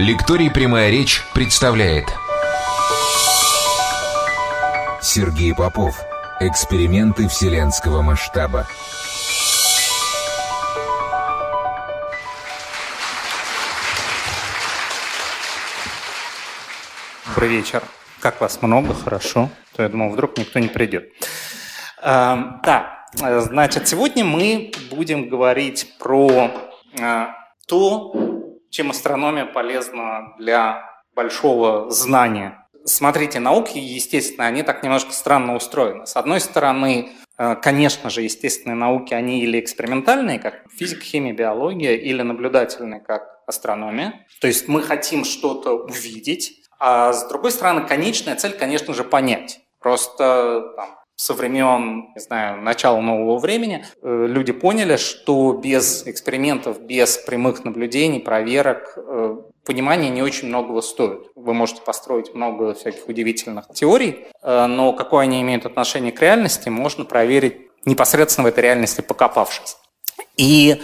Лекторий «Прямая речь» представляет Сергей Попов. Эксперименты вселенского масштаба. Добрый вечер. Как вас много? Хорошо. То я думал, вдруг никто не придет. А, да, значит, сегодня мы будем говорить про а, то, чем астрономия полезна для большого знания. Смотрите, науки, естественно, они так немножко странно устроены. С одной стороны, э, конечно же, естественные науки, они или экспериментальные, как физика, химия, биология, или наблюдательные, как астрономия. То есть мы хотим что-то увидеть, а с другой стороны, конечная цель, конечно же, понять. Просто там, со времен, не знаю, начала нового времени э, люди поняли, что без экспериментов, без прямых наблюдений, проверок, э, понимание не очень многого стоит. Вы можете построить много всяких удивительных теорий, э, но какое они имеют отношение к реальности, можно проверить непосредственно в этой реальности покопавшись. И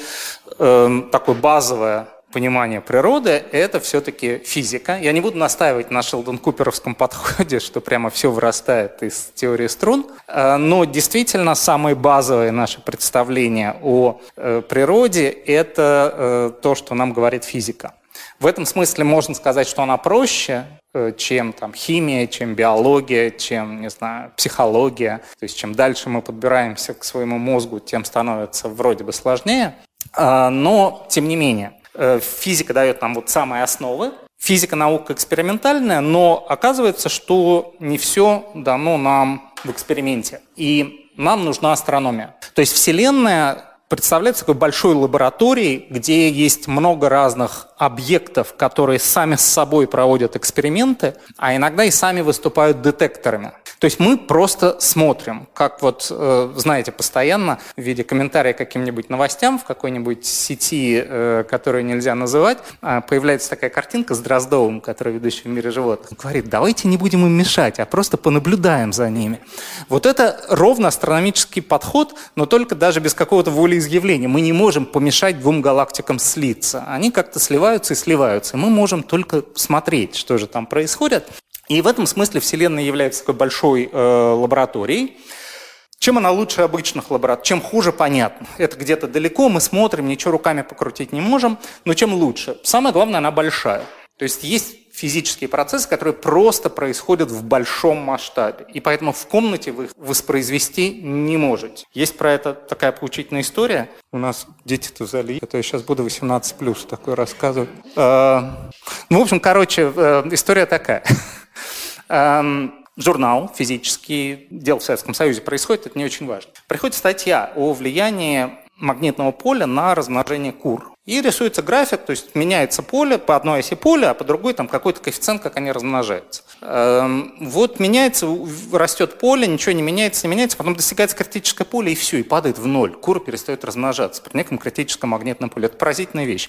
э, такое базовое понимание природы – это все-таки физика. Я не буду настаивать на Шелдон-Куперовском подходе, что прямо все вырастает из теории струн, э, но действительно самые базовые наши представления о э, природе – это э, то, что нам говорит физика. В этом смысле можно сказать, что она проще, чем там, химия, чем биология, чем, не знаю, психология. То есть чем дальше мы подбираемся к своему мозгу, тем становится вроде бы сложнее. Но, тем не менее, физика дает нам вот самые основы. Физика наука экспериментальная, но оказывается, что не все дано нам в эксперименте. И нам нужна астрономия. То есть Вселенная представляется такой большой лабораторией, где есть много разных объектов, которые сами с собой проводят эксперименты, а иногда и сами выступают детекторами. То есть мы просто смотрим, как вот, э, знаете, постоянно в виде комментария к каким-нибудь новостям в какой-нибудь сети, э, которую нельзя называть, а, появляется такая картинка с Дроздовым, который ведущий в мире животных. Говорит, давайте не будем им мешать, а просто понаблюдаем за ними. Вот это ровно астрономический подход, но только даже без какого-то волеизъявления. Мы не можем помешать двум галактикам слиться. Они как-то сливаются и сливаются. Мы можем только смотреть, что же там происходит. И в этом смысле Вселенная является такой большой э, лабораторией. Чем она лучше обычных лабораторий? Чем хуже, понятно. Это где-то далеко, мы смотрим, ничего руками покрутить не можем. Но чем лучше? Самое главное, она большая. То есть есть физические процессы, которые просто происходят в большом масштабе. И поэтому в комнате вы их воспроизвести не можете. Есть про это такая поучительная история. У нас дети-то в зале, а я сейчас буду 18 плюс такой рассказывать. А, ну, в общем, короче, э, история такая. Журнал физический, дел в Советском Союзе происходит, это не очень важно. Приходит статья о влиянии магнитного поля на размножение кур. И рисуется график, то есть меняется поле по одной оси поля, а по другой там какой-то коэффициент, как они размножаются. Эм, вот меняется, растет поле, ничего не меняется, не меняется, потом достигается критическое поле, и все, и падает в ноль. Кура перестает размножаться при неком критическом магнитном поле. Это поразительная вещь.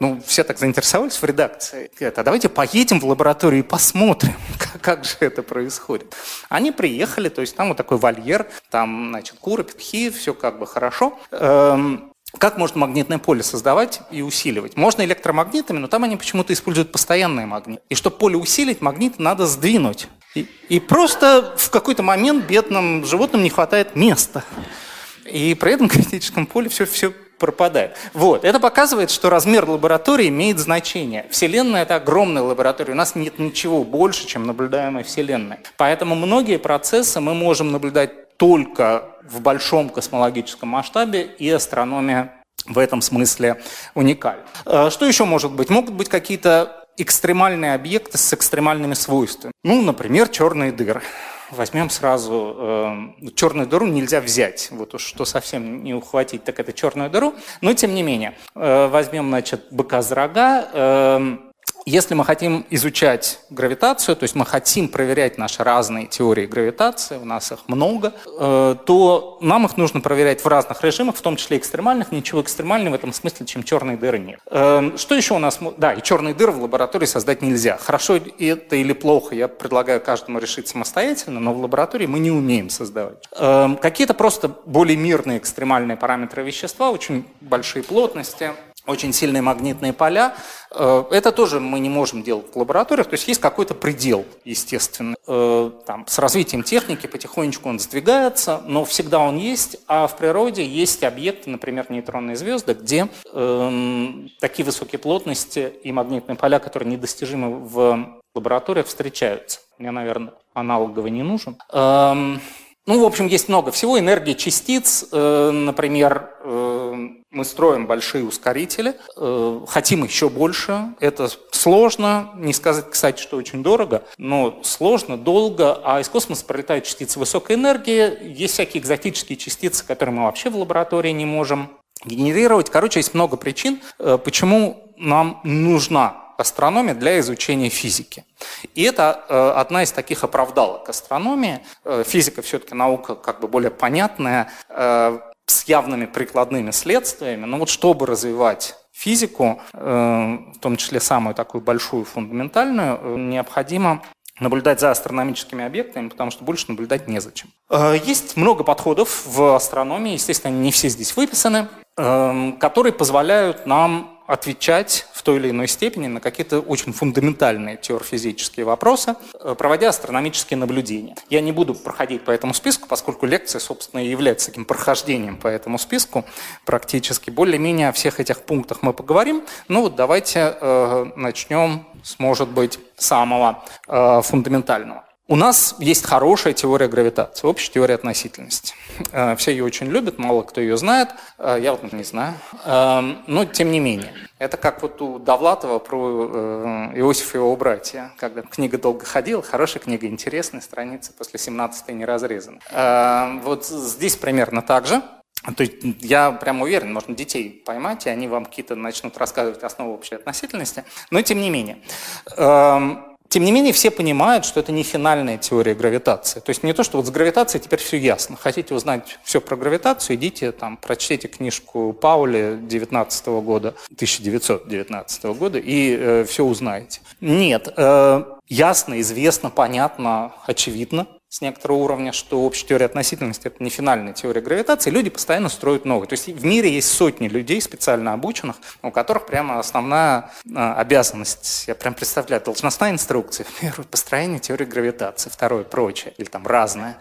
Ну, все так заинтересовались в редакции. Говорят, а давайте поедем в лабораторию и посмотрим, как, как же это происходит. Они приехали, то есть там вот такой вольер, там, значит, куры, петухи, все как бы хорошо. Эм, как можно магнитное поле создавать и усиливать? Можно электромагнитами, но там они почему-то используют постоянные магниты. И чтобы поле усилить, магнит надо сдвинуть. И, и просто в какой-то момент бедным животным не хватает места. И при этом критическом поле все, все пропадает. Вот. Это показывает, что размер лаборатории имеет значение. Вселенная – это огромная лаборатория. У нас нет ничего больше, чем наблюдаемая Вселенная. Поэтому многие процессы мы можем наблюдать только в большом космологическом масштабе, и астрономия в этом смысле уникальна. Э, что еще может быть? Могут быть какие-то экстремальные объекты с экстремальными свойствами. Ну, например, черные дыры возьмем сразу э, черную дыру нельзя взять. Вот уж что совсем не ухватить, так это черную дыру. Но тем не менее, э, возьмем, значит, быка за рога. Э, если мы хотим изучать гравитацию, то есть мы хотим проверять наши разные теории гравитации, у нас их много, э, то нам их нужно проверять в разных режимах, в том числе экстремальных. Ничего экстремального в этом смысле, чем черные дыры нет. Э, что еще у нас? Да, и черные дыры в лаборатории создать нельзя. Хорошо это или плохо, я предлагаю каждому решить самостоятельно, но в лаборатории мы не умеем создавать. Э, какие-то просто более мирные экстремальные параметры вещества, очень большие плотности – очень сильные магнитные поля. Э, это тоже мы не можем делать в лабораториях, то есть есть какой-то предел, естественно. Э, там, с развитием техники потихонечку он сдвигается, но всегда он есть, а в природе есть объекты, например, нейтронные звезды, где э, такие высокие плотности и магнитные поля, которые недостижимы в лабораториях, встречаются. Мне, наверное, аналоговый не нужен. Эм, ну, в общем, есть много всего. Энергии частиц, э, например, э, мы строим большие ускорители, э, хотим еще больше. Это сложно, не сказать, кстати, что очень дорого, но сложно, долго. А из космоса пролетают частицы высокой энергии. Есть всякие экзотические частицы, которые мы вообще в лаборатории не можем генерировать. Короче, есть много причин, почему нам нужна астрономия для изучения физики. И это э, одна из таких оправдалок астрономии. Э, физика все-таки наука как бы более понятная, э, с явными прикладными следствиями. Но вот чтобы развивать физику, в том числе самую такую большую фундаментальную, необходимо наблюдать за астрономическими объектами, потому что больше наблюдать незачем. Есть много подходов в астрономии, естественно, не все здесь выписаны, которые позволяют нам отвечать в той или иной степени на какие-то очень фундаментальные теорфизические вопросы, э, проводя астрономические наблюдения. Я не буду проходить по этому списку, поскольку лекция, собственно, и является таким прохождением по этому списку практически. Более-менее о всех этих пунктах мы поговорим. Ну вот давайте э, начнем с, может быть, самого э, фундаментального. У нас есть хорошая теория гравитации, общая теория относительности. Э, все ее очень любят, мало кто ее знает. Э, я вот не знаю. Эм, но тем не менее. Это как вот у Довлатова про э, Иосифа и его братья. Когда книга долго ходила, хорошая книга, интересная, страница после 17 не разрезана. Вот здесь примерно так же. То есть я прям уверен, можно детей поймать, и они вам какие-то начнут рассказывать основы общей относительности. Но тем не менее. Тем не менее, все понимают, что это не финальная теория гравитации. То есть не то, что вот с гравитацией теперь все ясно. Хотите узнать все про гравитацию, идите, там, прочтите книжку Паули 19 года, 1919 года, и э, все узнаете. Нет, э, ясно, известно, понятно, очевидно, с некоторого уровня, что общая теория относительности – это не финальная теория гравитации, люди постоянно строят новые. То есть в мире есть сотни людей, специально обученных, у которых прямо основная а, обязанность, я прям представляю, должностная инструкция. Первое – построение теории гравитации, второе – прочее, или там разное.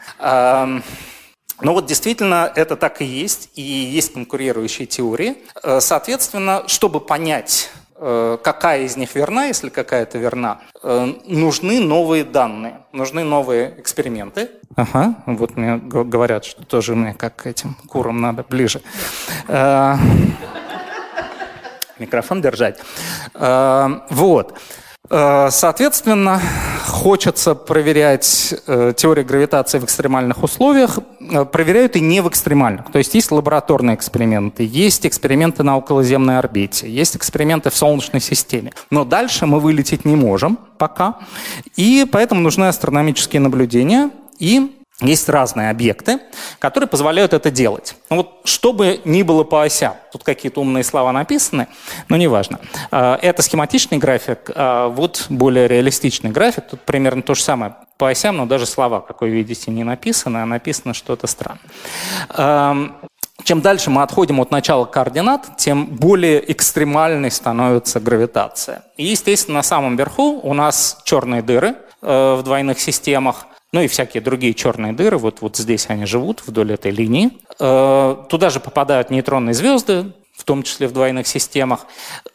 Но вот действительно это так и есть, и есть конкурирующие теории. Э, соответственно, чтобы понять какая из них верна, если какая-то верна, э, нужны новые данные, нужны новые эксперименты. Ага, вот мне говорят, что тоже мне как к этим курам надо ближе. Э, микрофон держать. Вот. Э, соответственно, хочется проверять э, теорию гравитации в экстремальных условиях. Э, проверяют и не в экстремальных. То есть есть лабораторные эксперименты, есть эксперименты на околоземной орбите, есть эксперименты в Солнечной системе. Но дальше мы вылететь не можем пока. И поэтому нужны астрономические наблюдения. И есть разные объекты, которые позволяют это делать. Ну вот, чтобы ни было по осям, тут какие-то умные слова написаны, но неважно. А, это схематичный график, а вот более реалистичный график. Тут примерно то же самое по осям, но даже слова, как вы видите, не написаны, а написано что-то странное. Чем дальше мы отходим от начала координат, тем более экстремальной становится гравитация. И, естественно, на самом верху у нас черные дыры э, в двойных системах – ну и всякие другие черные дыры, вот, вот здесь они живут, вдоль этой линии. Э, туда же попадают нейтронные звезды, в том числе в двойных системах.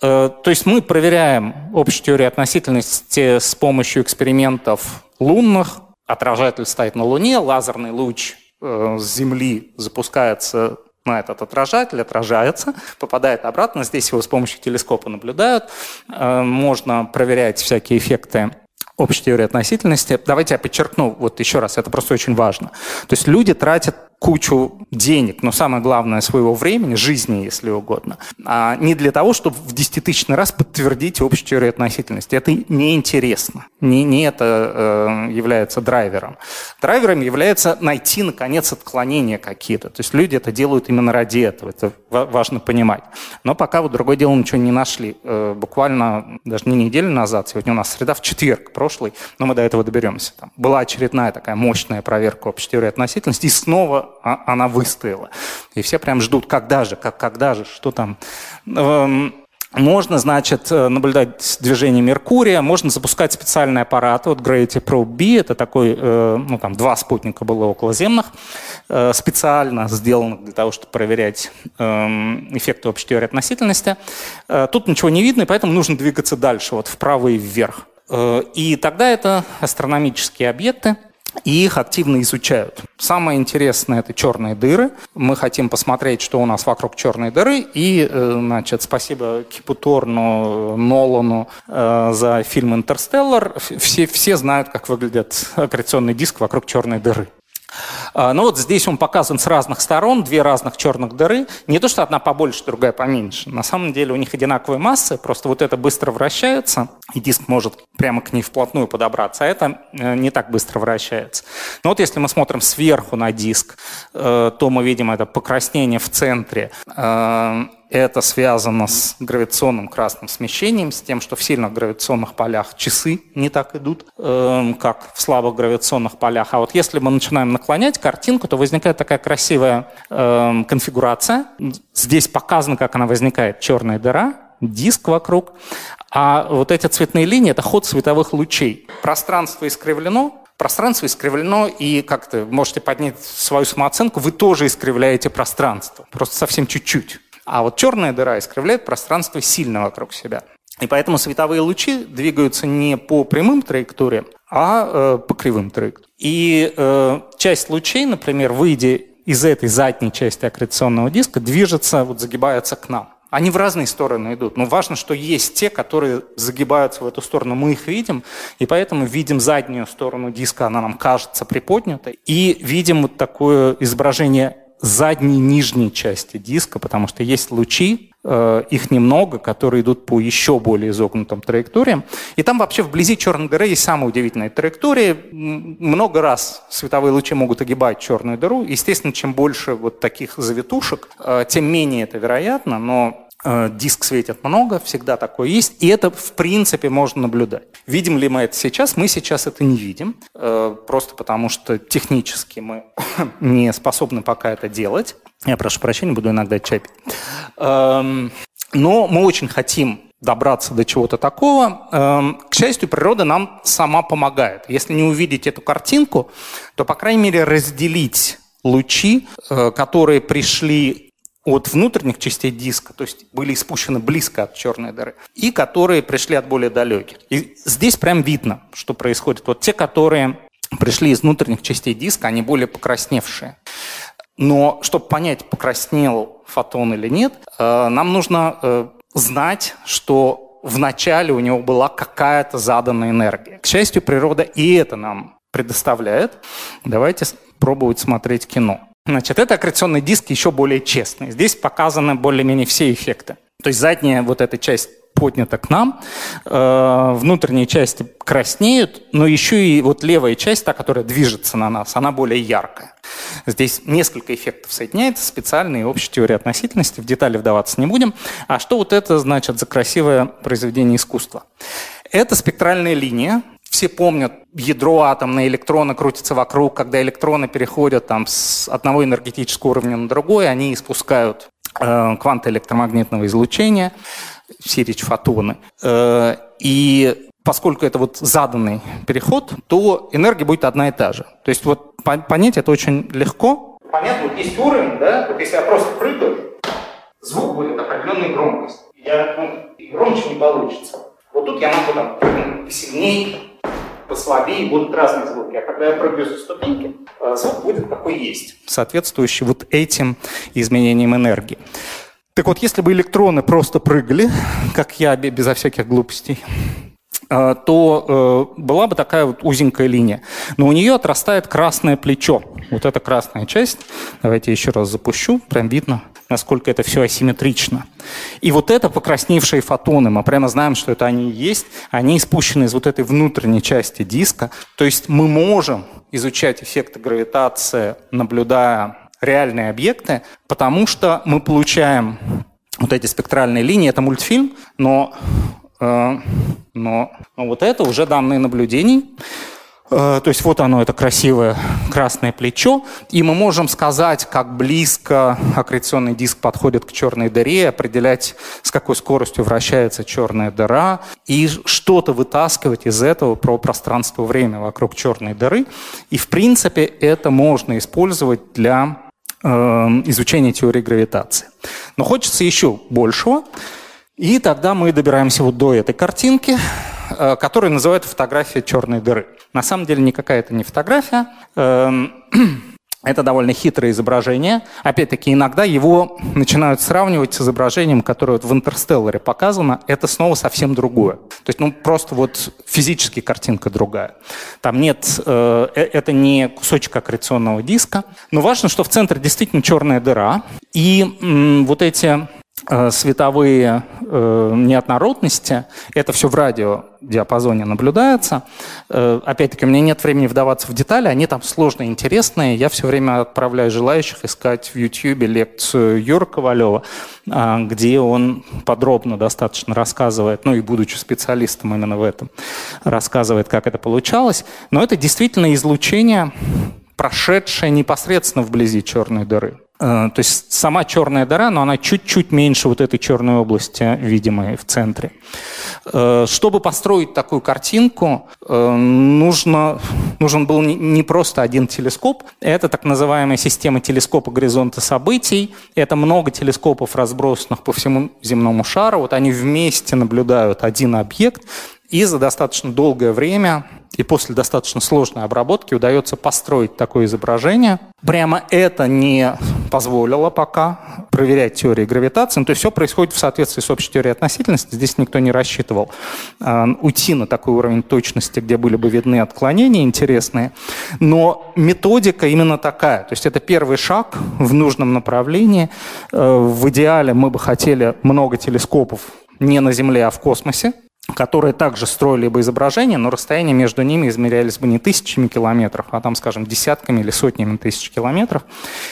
Э, то есть мы проверяем общую теорию относительности с помощью экспериментов лунных. Отражатель стоит на Луне, лазерный луч э, с Земли запускается на этот отражатель, отражается, попадает обратно. Здесь его с помощью телескопа наблюдают. Можно проверять всякие эффекты общей теории относительности. Давайте я подчеркну вот еще раз, это просто очень важно. То есть люди тратят кучу денег, но самое главное своего времени, жизни, если угодно, а не для того, чтобы в десятитысячный раз подтвердить общую теорию относительности. Это неинтересно. Не, не это э, является драйвером. Драйвером является найти, наконец, отклонения какие-то. То есть люди это делают именно ради этого. Это важно понимать. Но пока вот другое дело ничего не нашли. Э, буквально даже не неделю назад, сегодня у нас среда, в четверг прошлый, но мы до этого доберемся. Там была очередная такая мощная проверка общей теории относительности, и снова а, она выстояла. И все прям ждут, когда же, как, когда же, что там. Эм, можно, значит, э, наблюдать движение Меркурия, можно запускать специальные аппараты. Вот Gravity Probe B, это такой, э, ну там два спутника было околоземных, э, специально сделанных для того, чтобы проверять эм, эффекты общей теории относительности. Тут ничего не видно, и поэтому нужно двигаться дальше, вот вправо и вверх. И тогда это астрономические объекты, и их активно изучают. Самое интересное – это черные дыры. Мы хотим посмотреть, что у нас вокруг черной дыры. И, э, значит, спасибо Кипуторну, Нолану э, за фильм «Интерстеллар». Все, все знают, как выглядит аккреционный диск вокруг черной дыры. А, ну вот здесь он показан с разных сторон, две разных черных дыры. Не то, что одна побольше, другая поменьше. На самом деле у них одинаковые массы, просто вот это быстро вращается, и диск может прямо к ней вплотную подобраться, а это э, не так быстро вращается. Но вот если мы смотрим сверху на диск, э, то мы видим это покраснение в центре, э, это связано с гравитационным красным смещением, с тем, что в сильных гравитационных полях часы не так идут, э, как в слабых гравитационных полях. А вот если мы начинаем наклонять картинку, то возникает такая красивая э, конфигурация. Здесь показано, как она возникает. Черная дыра, диск вокруг. А вот эти цветные линии – это ход световых лучей. Пространство искривлено, пространство искривлено, и как то можете поднять свою самооценку, вы тоже искривляете пространство, просто совсем чуть-чуть. А вот черная дыра искривляет пространство сильно вокруг себя. И поэтому световые лучи двигаются не по прямым траекториям, а э, по кривым траекториям. И э, часть лучей, например, выйдя из этой задней части аккреционного диска, движется, вот загибается к нам. Они в разные стороны идут. Но важно, что есть те, которые загибаются в эту сторону. Мы их видим, и поэтому видим заднюю сторону диска, она нам кажется приподнятой. И видим вот такое изображение задней нижней части диска, потому что есть лучи, э, их немного, которые идут по еще более изогнутым траекториям. И там вообще вблизи черной дыры есть самые удивительные траектории. Много раз световые лучи могут огибать черную дыру. Естественно, чем больше вот таких завитушек, э, тем менее это вероятно, но диск светит много, всегда такое есть, и это в принципе можно наблюдать. Видим ли мы это сейчас? Мы сейчас это не видим, э, просто потому что технически мы не способны пока это делать. Я прошу прощения, буду иногда чай эм, Но мы очень хотим добраться до чего-то такого. Эм, к счастью, природа нам сама помогает. Если не увидеть эту картинку, то, по крайней мере, разделить лучи, э, которые пришли от внутренних частей диска, то есть были спущены близко от черной дыры, и которые пришли от более далеких. И здесь прям видно, что происходит. Вот те, которые пришли из внутренних частей диска, они более покрасневшие. Но чтобы понять, покраснел фотон или нет, э, нам нужно э, знать, что в начале у него была какая-то заданная энергия. К счастью, природа и это нам предоставляет. Давайте пробовать смотреть кино. Значит, это аккреционный диск еще более честный. Здесь показаны более-менее все эффекты. То есть задняя вот эта часть поднята к нам, э, внутренние части краснеют, но еще и вот левая часть, та, которая движется на нас, она более яркая. Здесь несколько эффектов соединяется, специальные общая теория относительности, в детали вдаваться не будем. А что вот это значит за красивое произведение искусства? Это спектральная линия, все помнят, ядро атомное, электроны крутятся вокруг, когда электроны переходят там, с одного энергетического уровня на другой, они испускают э, кванты электромагнитного излучения, все речь фотоны. Э, и поскольку это вот заданный переход, то энергия будет одна и та же. То есть вот понять это очень легко. Понятно, вот есть уровень, да, вот если я просто прыгаю, звук будет определенной громкости. Я, ну, громче не получится. Вот тут я могу там посильнее, послабее, будут разные звуки. А когда я прыгаю за ступеньки, э, звук будет какой есть, соответствующий вот этим изменениям энергии. Так вот, если бы электроны просто прыгали, как я, безо всяких глупостей, э, то э, была бы такая вот узенькая линия. Но у нее отрастает красное плечо. Вот эта красная часть. Давайте еще раз запущу. Прям видно насколько это все асимметрично. И вот это покрасневшие фотоны, мы прямо знаем, что это они есть, они спущены из вот этой внутренней части диска. То есть мы можем изучать эффекты гравитации, наблюдая реальные объекты, потому что мы получаем вот эти спектральные линии. Это мультфильм, но, э, но, но вот это уже данные наблюдений. Э, то есть вот оно, это красивое красное плечо. И мы можем сказать, как близко аккреционный диск подходит к черной дыре, определять, с какой скоростью вращается черная дыра, и что-то вытаскивать из этого про пространство-время вокруг черной дыры. И, в принципе, это можно использовать для э, изучения теории гравитации. Но хочется еще большего. И тогда мы добираемся вот до этой картинки, э, которую называют фотография черной дыры. На самом деле никакая это не фотография. Эм, это довольно хитрое изображение. Опять-таки, иногда его начинают сравнивать с изображением, которое вот в «Интерстелларе» показано. Это снова совсем другое. То есть, ну, просто вот физически картинка другая. Там нет... Э, э это не кусочек аккреционного диска. Но важно, что в центре действительно черная дыра. И м, вот эти световые э, неоднородности, это все в радиодиапазоне наблюдается. Э, опять-таки, у меня нет времени вдаваться в детали, они там сложные, интересные. Я все время отправляю желающих искать в YouTube лекцию Юра Ковалева, э, где он подробно достаточно рассказывает, ну и будучи специалистом именно в этом, рассказывает, как это получалось. Но это действительно излучение, прошедшее непосредственно вблизи черной дыры. Э, то есть сама черная дыра, но она чуть-чуть меньше вот этой черной области, видимой в центре. Э, чтобы построить такую картинку, э, нужно, нужен был не просто один телескоп. Это так называемая система телескопа горизонта событий. Это много телескопов, разбросанных по всему земному шару. Вот они вместе наблюдают один объект, и за достаточно долгое время и после достаточно сложной обработки удается построить такое изображение. Прямо это не позволило пока проверять теории гравитации. Ну, то есть все происходит в соответствии с общей теорией относительности. Здесь никто не рассчитывал э, уйти на такой уровень точности, где были бы видны отклонения интересные. Но методика именно такая. То есть это первый шаг в нужном направлении. Э, в идеале мы бы хотели много телескопов не на Земле, а в космосе которые также строили бы изображения, но расстояния между ними измерялись бы не тысячами километров, а там, скажем, десятками или сотнями тысяч километров.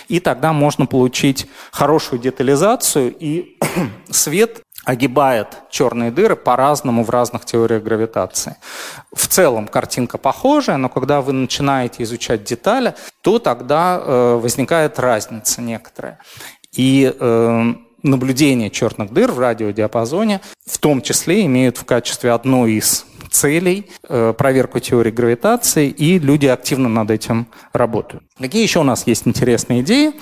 И тогда можно получить хорошую детализацию, и свет огибает черные дыры по-разному в разных теориях гравитации. В целом картинка похожая, но когда вы начинаете изучать детали, то тогда э, возникает разница некоторая. И э, наблюдение черных дыр в радиодиапазоне в том числе имеют в качестве одной из целей э, проверку теории гравитации, и люди активно над этим работают. Какие еще у нас есть интересные идеи?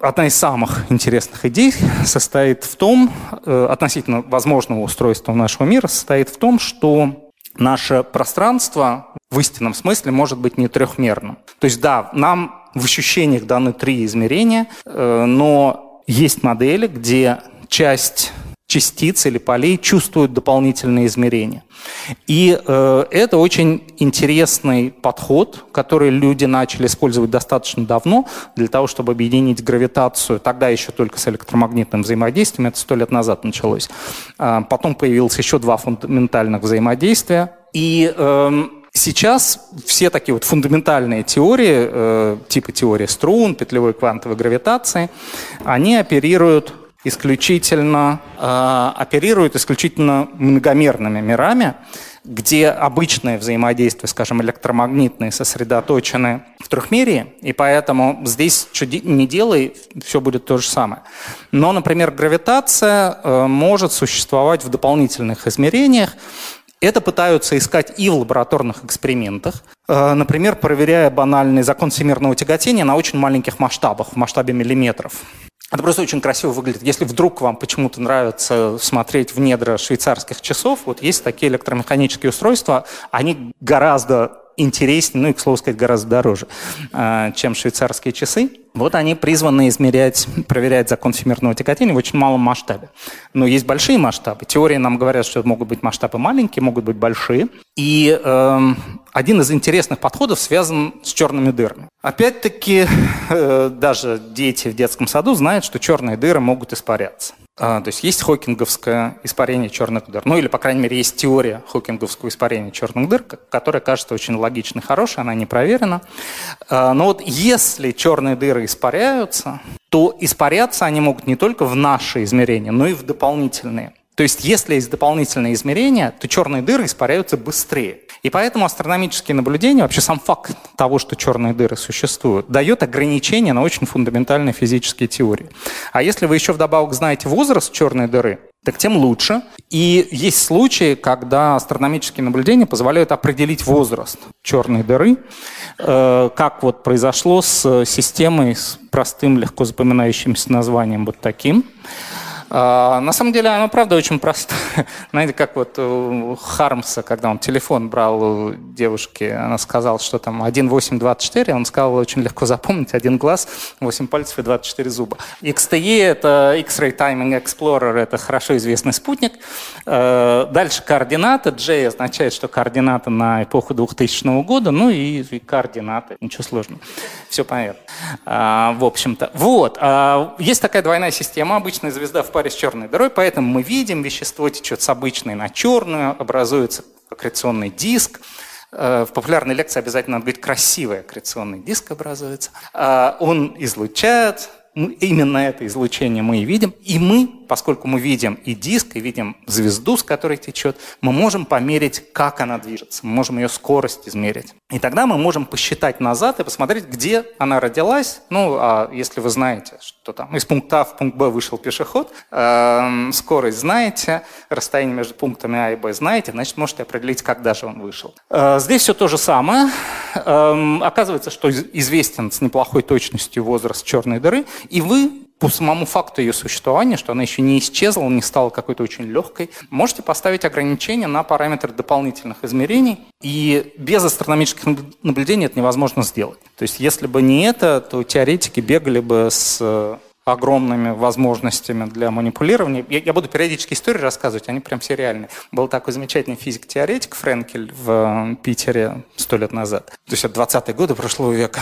Одна из самых интересных идей состоит в том, э, относительно возможного устройства нашего мира, состоит в том, что наше пространство в истинном смысле может быть не трехмерным. То есть да, нам в ощущениях даны три измерения, э, но есть модели, где часть частиц или полей чувствуют дополнительные измерения. И э, это очень интересный подход, который люди начали использовать достаточно давно для того, чтобы объединить гравитацию, тогда еще только с электромагнитным взаимодействием, это сто лет назад началось. А потом появилось еще два фундаментальных взаимодействия. И э, Сейчас все такие вот фундаментальные теории, э, типа теории струн, петлевой квантовой гравитации, они оперируют исключительно, э, оперируют исключительно многомерными мирами, где обычное взаимодействие, скажем, электромагнитные, сосредоточены в трехмерии, и поэтому здесь что не делай, все будет то же самое. Но, например, гравитация э, может существовать в дополнительных измерениях, это пытаются искать и в лабораторных экспериментах, э, например, проверяя банальный закон всемирного тяготения на очень маленьких масштабах, в масштабе миллиметров. Это просто очень красиво выглядит. Если вдруг вам почему-то нравится смотреть в недра швейцарских часов, вот есть такие электромеханические устройства, они гораздо интереснее, ну и, к слову сказать, гораздо дороже, э, чем швейцарские часы. Вот они призваны измерять, проверять закон всемирного тяготения в очень малом масштабе. Но есть большие масштабы. Теории нам говорят, что могут быть масштабы маленькие, могут быть большие. И э, один из интересных подходов связан с черными дырами. Опять-таки, э, даже дети в детском саду знают, что черные дыры могут испаряться. А, то есть есть хокинговское испарение черных дыр. Ну или, по крайней мере, есть теория хокинговского испарения черных дыр, которая кажется очень логичной, хорошей, она не проверена. А, но вот если черные дыры испаряются, то испаряться они могут не только в наши измерения, но и в дополнительные. То есть, если есть дополнительные измерения, то черные дыры испаряются быстрее. И поэтому астрономические наблюдения, вообще сам факт того, что черные дыры существуют, дает ограничения на очень фундаментальные физические теории. А если вы еще вдобавок знаете возраст черной дыры, так тем лучше. И есть случаи, когда астрономические наблюдения позволяют определить возраст черной дыры, э, как вот произошло с системой с простым, легко запоминающимся названием вот таким. А, на самом деле оно, правда, очень простое. Знаете, как вот у Хармса, когда он телефон брал у девушки, она сказала, что там 1,824, он сказал, очень легко запомнить, один глаз, 8 пальцев и 24 зуба. XTE — это X-Ray Timing Explorer, это хорошо известный спутник. А, дальше координаты. J означает, что координаты на эпоху 2000 года, ну и координаты, ничего сложного. Все понятно. А, в общем-то. Вот. Есть такая двойная система, обычная звезда в паре с черной дырой, поэтому мы видим, вещество течет с обычной на черную, образуется аккреционный диск. Э, в популярной лекции обязательно надо говорить красивый аккреционный диск образуется. А он излучает, именно это излучение мы и видим. И мы, поскольку мы видим и диск, и видим звезду, с которой течет, мы можем померить, как она движется. Мы можем ее скорость измерить. И тогда мы можем посчитать назад и посмотреть, где она родилась. Ну, а если вы знаете, что там из пункта А в пункт Б вышел пешеход, э, скорость знаете, расстояние между пунктами А и Б знаете, значит, можете определить, когда же он вышел. Э, здесь все то же самое. Э, оказывается, что известен с неплохой точностью возраст черной дыры, и вы по самому факту ее существования, что она еще не исчезла, не стала какой-то очень легкой, можете поставить ограничения на параметры дополнительных измерений, и без астрономических наблюдений это невозможно сделать. То есть если бы не это, то теоретики бегали бы с огромными возможностями для манипулирования. Я, я буду периодически истории рассказывать, они прям все реальные. Был такой замечательный физик-теоретик Френкель в Питере сто лет назад. То есть это 20-е годы прошлого века.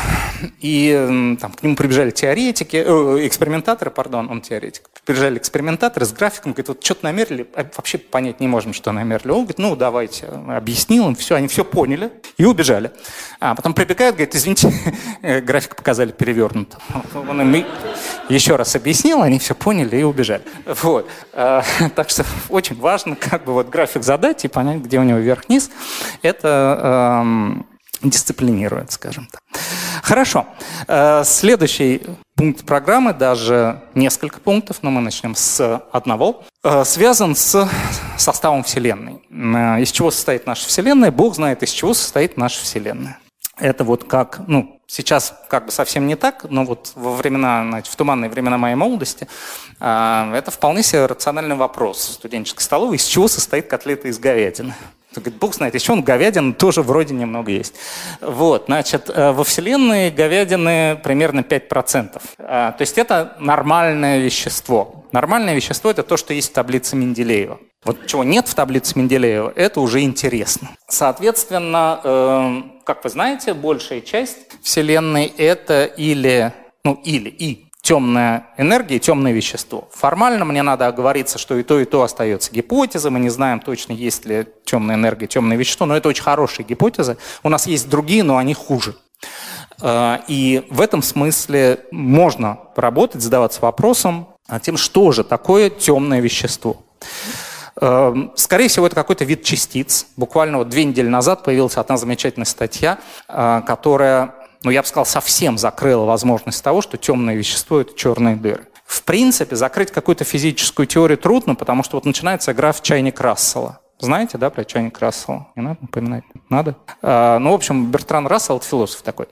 И там, к нему прибежали теоретики, э, экспериментаторы, пардон, он теоретик. Прибежали экспериментаторы с графиком, говорит, вот что-то намерили, а вообще понять не можем, что намерили. Он говорит, ну давайте, объяснил им, все, они все поняли и убежали. А потом прибегают, говорит, извините, график показали перевернут. Он им еще еще раз объяснил, они все поняли и убежали. Вот. А, так что очень важно как бы вот график задать и понять, где у него вверх-вниз. Это эм, дисциплинирует, скажем так. Хорошо. Э, следующий пункт программы, даже несколько пунктов, но мы начнем с одного, э, связан с составом Вселенной. Из чего состоит наша Вселенная? Бог знает, из чего состоит наша Вселенная. Это вот как, ну, сейчас как бы совсем не так, но вот во времена, знаете, в туманные времена моей молодости, э, это вполне себе рациональный вопрос студенческой столовой, из чего состоит котлета из говядины. Говорит, бог знает, еще он говядин тоже вроде немного есть. Вот, значит, э, во Вселенной говядины примерно 5%. А, то есть это нормальное вещество. Нормальное вещество – это то, что есть в таблице Менделеева. Вот чего нет в таблице Менделеева, это уже интересно. Соответственно, э, как вы знаете, большая часть Вселенной – это или, ну, или и темная энергия темное вещество. Формально мне надо оговориться, что и то, и то остается гипотеза. Мы не знаем точно, есть ли темная энергия, темное вещество, но это очень хорошие гипотезы. У нас есть другие, но они хуже. Э, и в этом смысле можно поработать, задаваться вопросом о тем, что же такое темное вещество. Э, скорее всего, это какой-то вид частиц. Буквально вот две недели назад появилась одна замечательная статья, э, которая но я бы сказал, совсем закрыла возможность того, что темное вещество – это черные дыры. В принципе, закрыть какую-то физическую теорию трудно, потому что вот начинается игра в чайник Рассела. Знаете, да, про чайник Рассела? Не надо напоминать? Надо? А, ну, в общем, Бертран Рассел – это философ такой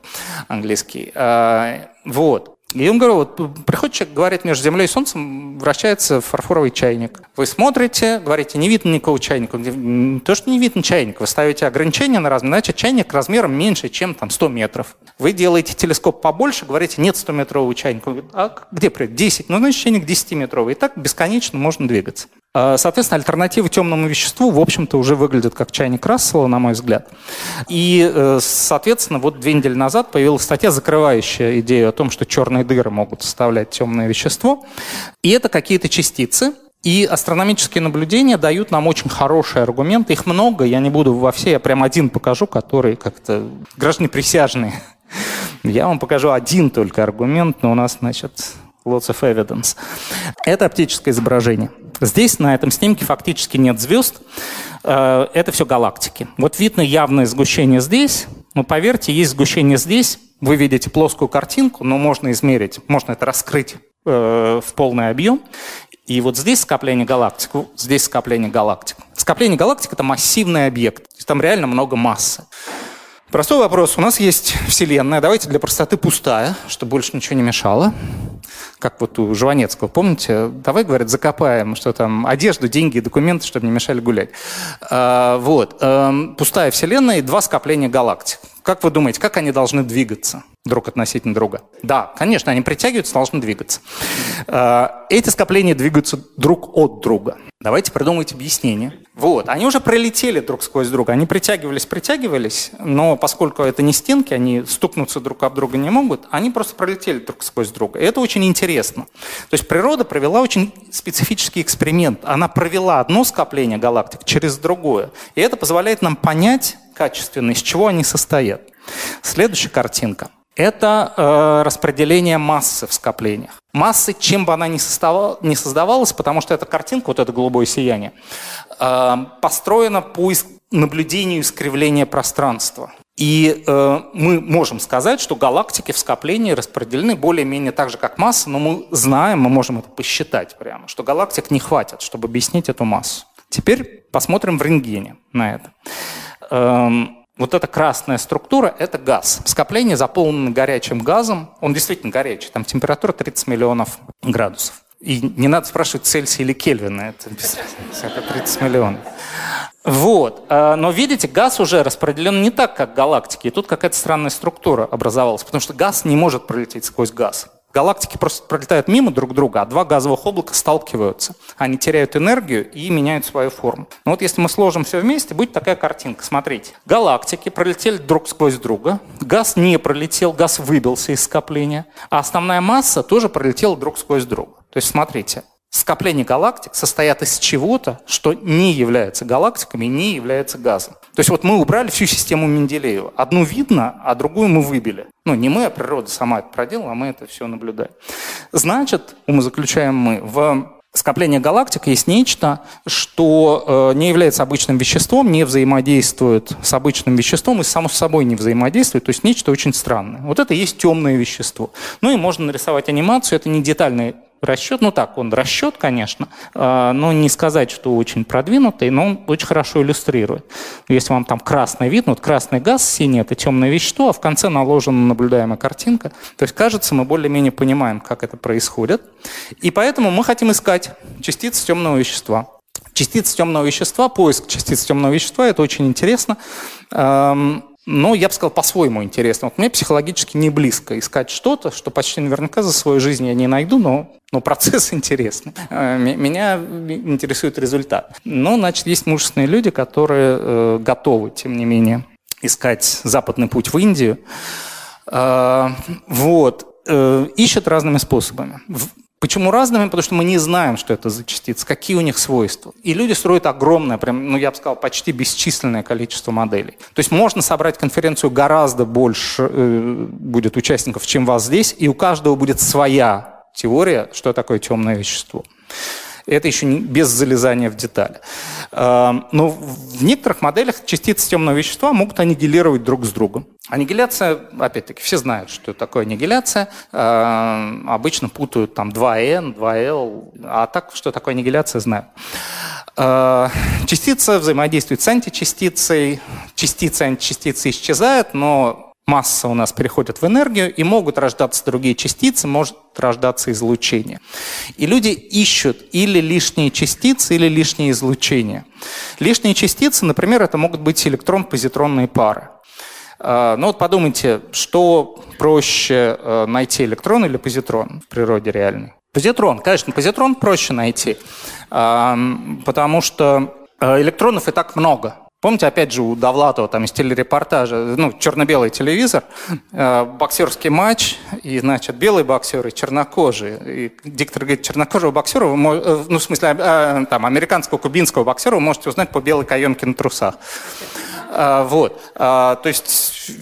английский. А, вот. И он говорил, вот приходит человек, говорит, между Землей и Солнцем вращается фарфоровый чайник. Вы смотрите, говорите, не видно никакого чайника. Не то, что не видно чайник, вы ставите ограничения на размер, значит, чайник размером меньше, чем там 100 метров. Вы делаете телескоп побольше, говорите, нет 100-метрового чайника. А где, привет, 10? Ну, значит, чайник 10-метровый. И так бесконечно можно двигаться. А, соответственно, альтернатива темному веществу, в общем-то, уже выглядит как чайник Рассела, на мой взгляд. И, э, соответственно, вот две недели назад появилась статья, закрывающая идею о том, что черные дыры могут составлять темное вещество. И это какие-то частицы, и астрономические наблюдения дают нам очень хорошие аргументы. Их много, я не буду во все, я прям один покажу, который как-то граждане присяжные. Я вам покажу один только аргумент, но у нас, значит, lots of evidence. Это оптическое изображение. Здесь на этом снимке фактически нет звезд. Э, это все галактики. Вот видно явное сгущение здесь, но поверьте, есть сгущение здесь. Вы видите плоскую картинку, но можно измерить, можно это раскрыть э, в полный объем. И вот здесь скопление галактик, здесь скопление галактик. Скопление галактик – это массивный объект. Там реально много массы. Простой вопрос. У нас есть Вселенная. Давайте для простоты пустая, чтобы больше ничего не мешало. Как вот у Жванецкого, помните? Давай, говорят, закопаем, что там одежду, деньги, документы, чтобы не мешали гулять. А, вот. А, пустая Вселенная и два скопления галактик. Как вы думаете, как они должны двигаться друг относительно друга? Да, конечно, они притягиваются, должны двигаться. А, эти скопления двигаются друг от друга. Давайте придумать объяснение. Вот, они уже пролетели друг сквозь друга, они притягивались, притягивались, но поскольку это не стенки, они стукнуться друг об друга не могут, они просто пролетели друг сквозь друга. И это очень интересно. То есть природа провела очень специфический эксперимент. Она провела одно скопление галактик через другое. И это позволяет нам понять качественно, из чего они состоят. Следующая картинка – это э, распределение массы в скоплениях. Массы, чем бы она ни, создавала, ни создавалась, потому что эта картинка, вот это голубое сияние, э, построена по наблюдению искривления пространства. И э, мы можем сказать, что галактики в скоплении распределены более-менее так же, как масса, но мы знаем, мы можем это посчитать прямо, что галактик не хватит, чтобы объяснить эту массу. Теперь посмотрим в рентгене на это. Эм, вот эта красная структура – это газ. Скопление заполнено горячим газом. Он действительно горячий. Там температура 30 миллионов градусов. И не надо спрашивать Цельсия или Кельвина. Это, это 30 миллионов. Вот. А, но видите, газ уже распределен не так, как галактики. И тут какая-то странная структура образовалась, потому что газ не может пролететь сквозь газ. Галактики просто пролетают мимо друг друга, а два газовых облака сталкиваются. Они теряют энергию и меняют свою форму. Но вот если мы сложим все вместе, будет такая картинка. Смотрите. Галактики пролетели друг сквозь друга. Газ не пролетел, газ выбился из скопления. А основная масса тоже пролетела друг сквозь друга. То есть смотрите, скопления галактик состоят из чего-то, что не является галактиками, не является газом. То есть вот мы убрали всю систему Менделеева. Одну видно, а другую мы выбили. Ну, не мы, а природа сама это проделала, а мы это все наблюдаем. Значит, умозаключаем мы, в скоплении галактик есть нечто, что э, не является обычным веществом, не взаимодействует с обычным веществом и само с собой не взаимодействует, то есть нечто очень странное. Вот это и есть темное вещество. Ну и можно нарисовать анимацию, это не детальный расчет, ну так, он расчет, конечно, а, но не сказать, что очень продвинутый, но он очень хорошо иллюстрирует. Если вам там красный вид, вот красный газ, синий – это темное вещество, а в конце наложена наблюдаемая картинка. То есть, кажется, мы более-менее понимаем, как это происходит. И поэтому мы хотим искать частицы темного вещества. Частицы темного вещества, поиск частиц темного вещества – это очень интересно но я бы сказал, по-своему интересно. Вот мне психологически не близко искать что-то, что почти наверняка за свою жизнь я не найду, но, но процесс интересный. Э, меня интересует результат. Но, значит, есть мужественные люди, которые э, готовы, тем не менее, искать западный путь в Индию. Э, вот. Ищут разными способами. Почему разными? Потому что мы не знаем, что это за частицы, какие у них свойства. И люди строят огромное, прям, ну я бы сказал, почти бесчисленное количество моделей. То есть можно собрать конференцию гораздо больше э, будет участников, чем вас здесь, и у каждого будет своя теория, что такое темное вещество. Это еще не, без залезания в детали. Эм, но в некоторых моделях частицы темного вещества могут аннигилировать друг с другом. Аннигиляция, опять-таки, все знают, что такое аннигиляция. Эм, обычно путают там 2N, 2L, а так, что такое аннигиляция, знаю. Э, частица взаимодействует с античастицей, частицы античастицы исчезают, но масса у нас переходит в энергию, и могут рождаться другие частицы, может рождаться излучение. И люди ищут или лишние частицы, или лишние излучения. Лишние частицы, например, это могут быть электрон-позитронные пары. А, ну вот подумайте, что проще э, найти электрон или позитрон в природе реальной? Позитрон, конечно, позитрон проще найти, потому что э, электронов и так много. Помните, опять же, у Довлатова там из телерепортажа, ну, черно-белый телевизор, э, боксерский матч, и, значит, белый боксер и чернокожий. И диктор говорит, чернокожего боксера, вы, э, ну, в смысле, э, там, американского, кубинского боксера вы можете узнать по белой каемке на трусах. А, вот. А, то есть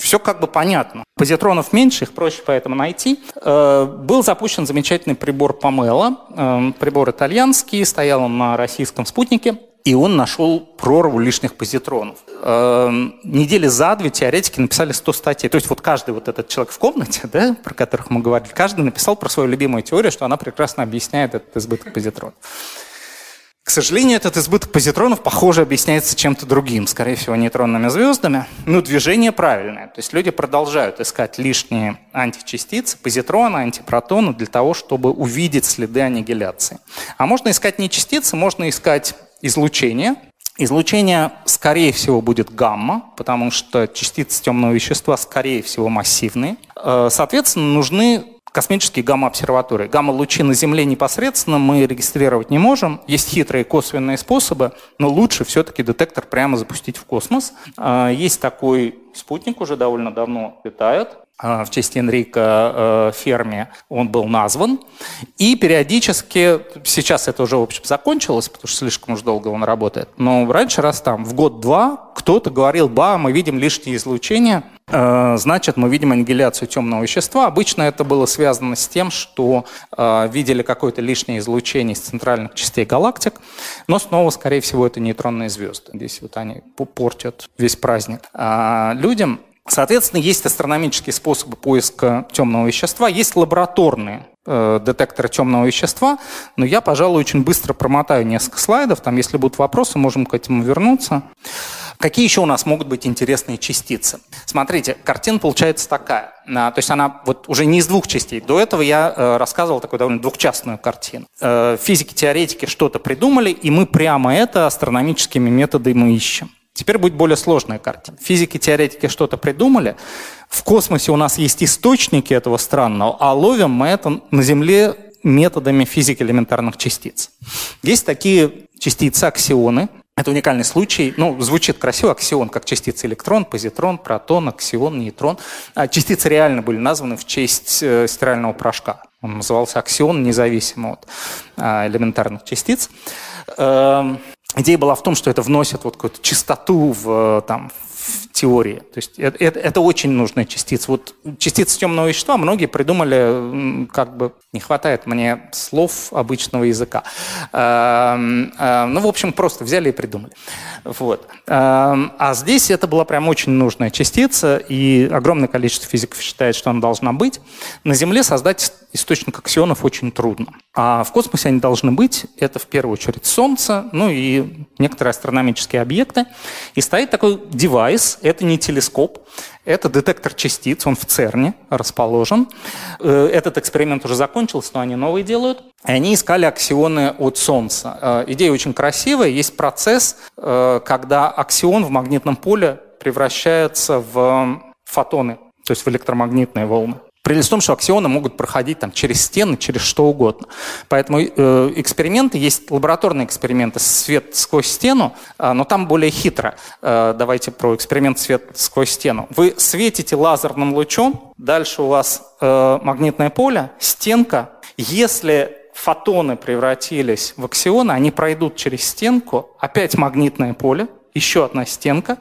все как бы понятно. Позитронов меньше, их проще поэтому найти. А, был запущен замечательный прибор Помела. Прибор итальянский, стоял он на российском спутнике. И он нашел прорву лишних позитронов. недели за две теоретики написали 100 статей. То есть вот каждый вот этот человек в комнате, да, про которых мы говорили, каждый написал про свою любимую теорию, что она прекрасно объясняет этот избыток позитронов. К сожалению, этот избыток позитронов, похоже, объясняется чем-то другим, скорее всего, нейтронными звездами. Но движение правильное. То есть люди продолжают искать лишние античастицы, позитроны, антипротоны для того, чтобы увидеть следы аннигиляции. А можно искать не частицы, можно искать излучение. Излучение, скорее всего, будет гамма, потому что частицы темного вещества, скорее всего, массивные. Э, соответственно, нужны космические гамма-обсерватории. Гамма-лучи на Земле непосредственно мы регистрировать не можем. Есть хитрые косвенные способы, но лучше все-таки детектор прямо запустить в космос. А, есть такой спутник, уже довольно давно летает. А, в честь Энрика э, Ферми он был назван. И периодически, сейчас это уже, в общем, закончилось, потому что слишком уж долго он работает, но раньше раз там в год-два кто-то говорил, ба, мы видим лишнее излучение, э, значит, мы видим аннигиляцию темного вещества. Обычно это было связано с тем, что э, видели какое-то лишнее излучение из центральных частей галактик, но снова, скорее всего, это нейтронные звезды. Здесь вот они портят весь праздник а людям. Соответственно, есть астрономические способы поиска темного вещества, есть лабораторные э, детекторы темного вещества, но я, пожалуй, очень быстро промотаю несколько слайдов. Там, если будут вопросы, можем к этому вернуться. Какие еще у нас могут быть интересные частицы? Смотрите, картина получается такая. То есть она вот уже не из двух частей. До этого я э, рассказывал такую довольно двухчастную картину. Э, физики-теоретики что-то придумали, и мы прямо это астрономическими методами ищем. Теперь будет более сложная картина. Физики, теоретики что-то придумали. В космосе у нас есть источники этого странного, а ловим мы это на Земле методами физики элементарных частиц. Есть такие частицы, аксионы. Это уникальный случай. Ну, звучит красиво, аксион, как частица электрон, позитрон, протон, аксион, нейтрон. А частицы реально были названы в честь э, стирального порошка. Он назывался аксион, независимо от а, элементарных частиц. Эм, идея была в том, что это вносит вот какую-то чистоту в, там, в теории. То есть это, это, это очень нужная частица. Вот частицы темного вещества многие придумали, как бы не хватает мне слов обычного языка. Эм, эм, ну, в общем, просто взяли и придумали. Вот. Эм, а здесь это была прям очень нужная частица, и огромное количество физиков считает, что она должна быть. На Земле создать источник аксионов очень трудно. А в космосе они должны быть. Это в первую очередь Солнце, ну и некоторые астрономические объекты. И стоит такой девайс, это не телескоп, это детектор частиц, он в ЦЕРНе расположен. Э, этот эксперимент уже закончился, но они новый делают. И они искали аксионы от Солнца. Э, идея очень красивая. Есть процесс, э, когда аксион в магнитном поле превращается в фотоны, то есть в электромагнитные волны. Прелесть в том, что аксионы могут проходить там, через стены, через что угодно. Поэтому э, эксперименты, есть лабораторные эксперименты свет сквозь стену, э, но там более хитро. Э, давайте про эксперимент свет сквозь стену. Вы светите лазерным лучом, дальше у вас э, магнитное поле, стенка. Если фотоны превратились в аксионы, они пройдут через стенку, опять магнитное поле, еще одна стенка,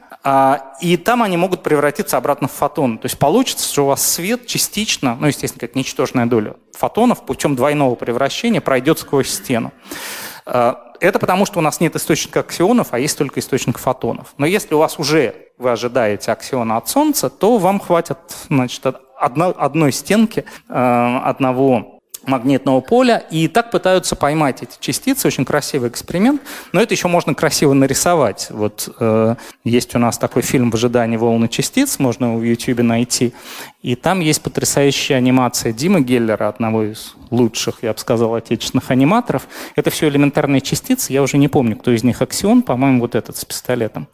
и там они могут превратиться обратно в фотоны. То есть получится, что у вас свет частично, ну, естественно, как ничтожная доля фотонов путем двойного превращения пройдет сквозь стену. А, это потому, что у нас нет источника аксионов, а есть только источник фотонов. Но если у вас уже вы ожидаете аксиона от Солнца, то вам хватит значит, одно, одной стенки, а, одного магнитного поля, и так пытаются поймать эти частицы. Очень красивый эксперимент, но это еще можно красиво нарисовать. Вот э, есть у нас такой фильм «В ожидании волны частиц», можно его в YouTube найти, и там есть потрясающая анимация Димы Геллера, одного из лучших, я бы сказал, отечественных аниматоров. Это все элементарные частицы, я уже не помню, кто из них Аксион, по-моему, вот этот с пистолетом.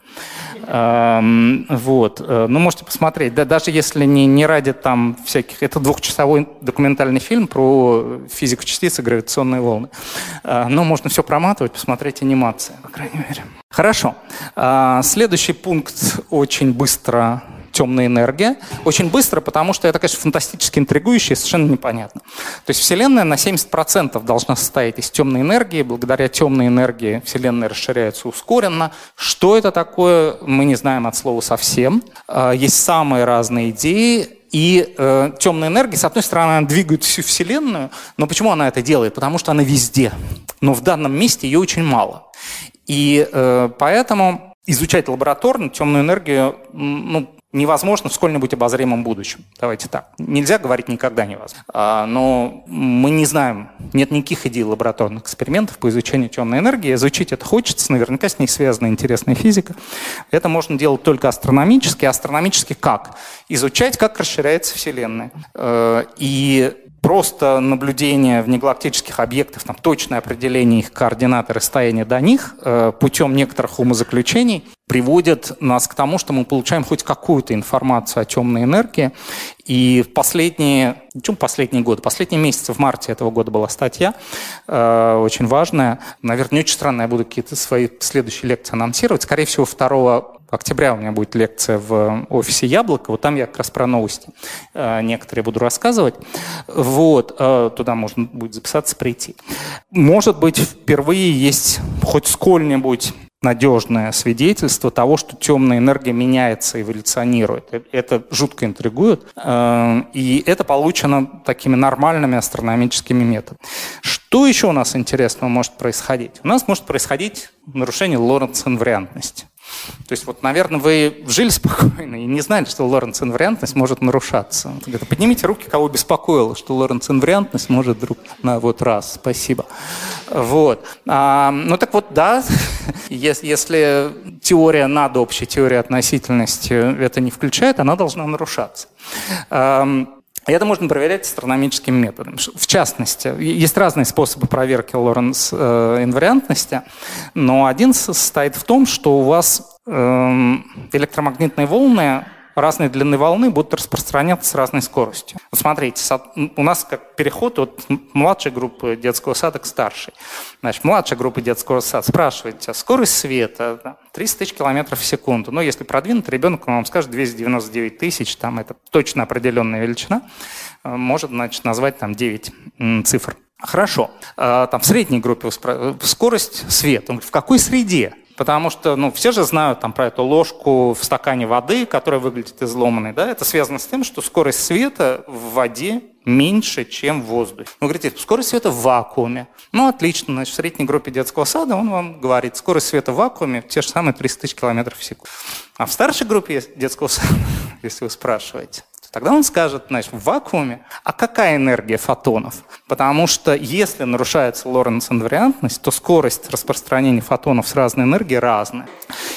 Вот. Э, ну, можете посмотреть. Да, даже если не, не ради там всяких... Это двухчасовой документальный фильм про физику частиц и гравитационные волны. А, но можно все проматывать, посмотреть анимации, по крайней мере. Хорошо. А, следующий пункт очень быстро темная энергия. Очень быстро, потому что это, конечно, фантастически интригующе и совершенно непонятно. То есть Вселенная на 70% должна состоять из темной энергии. Благодаря темной энергии Вселенная расширяется ускоренно. Что это такое, мы не знаем от слова совсем. А, есть самые разные идеи. И э, темная энергия, с одной стороны, она двигает всю Вселенную, но почему она это делает? Потому что она везде. Но в данном месте ее очень мало. И э, поэтому изучать лабораторно темную энергию ну, невозможно в сколь-нибудь обозримом будущем. Давайте так. Нельзя говорить никогда невозможно. А, но мы не знаем, нет никаких идей лабораторных экспериментов по изучению темной энергии. Изучить это хочется, наверняка с ней связана интересная физика. Это можно делать только астрономически. Астрономически как? Изучать, как расширяется Вселенная. Э, и просто наблюдение внегалактических объектов, там, точное определение их координат и расстояние до них э, путем некоторых умозаключений приводит нас к тому, что мы получаем хоть какую-то информацию о темной энергии. И в последние, чем последние годы, последние месяцы, в марте этого года была статья, э, очень важная. Наверное, не очень странно, я буду какие-то свои следующие лекции анонсировать. Скорее всего, 2 октября у меня будет лекция в офисе Яблоко. Вот там я как раз про новости э, некоторые буду рассказывать. Вот, э, туда можно будет записаться, прийти. Может быть, впервые есть хоть сколь-нибудь надежное свидетельство того, что темная энергия меняется, эволюционирует. Э, это жутко интригует. И это получено такими нормальными астрономическими методами. Что еще у нас интересного может происходить? У нас может происходить нарушение Лоренца инвариантности. То есть вот, наверное, вы жили спокойно и не знали, что Лоренц инвариантность может нарушаться. Поднимите руки, кого беспокоило, что Лоренц инвариантность может вдруг на вот раз. Спасибо. Вот. А, ну так вот, да, если, если теория над общей теорией относительности это не включает, она должна нарушаться. Это можно проверять астрономическим методом. В частности, есть разные способы проверки Лоренс э, инвариантности, но один состоит в том, что у вас эм, электромагнитные волны разной длины волны будут распространяться с разной скоростью. Вот смотрите, у нас как переход от младшей группы детского сада к старшей. Значит, младшая группа детского сада спрашивает тебя, скорость света 300 тысяч километров в секунду. Ну, если продвинутый ребенок, он вам скажет 299 тысяч, там это точно определенная величина, э, может, значит, назвать там 9 цифр. Хорошо. А, там в средней группе скорость света. В какой среде? Потому что, ну, все же знают там про эту ложку в стакане воды, которая выглядит изломанной, да? Это связано с тем, что скорость света в воде меньше, чем в воздухе. Вы говорите, скорость света в вакууме. Ну, отлично, значит, в средней группе детского сада он вам говорит, скорость света в вакууме те же самые 300 тысяч километров в секунду. А в старшей группе детского сада, если вы спрашиваете, Тогда он скажет, значит, в вакууме, а какая энергия фотонов? Потому что если нарушается Лоренц инвариантность, то скорость распространения фотонов с разной энергией разная.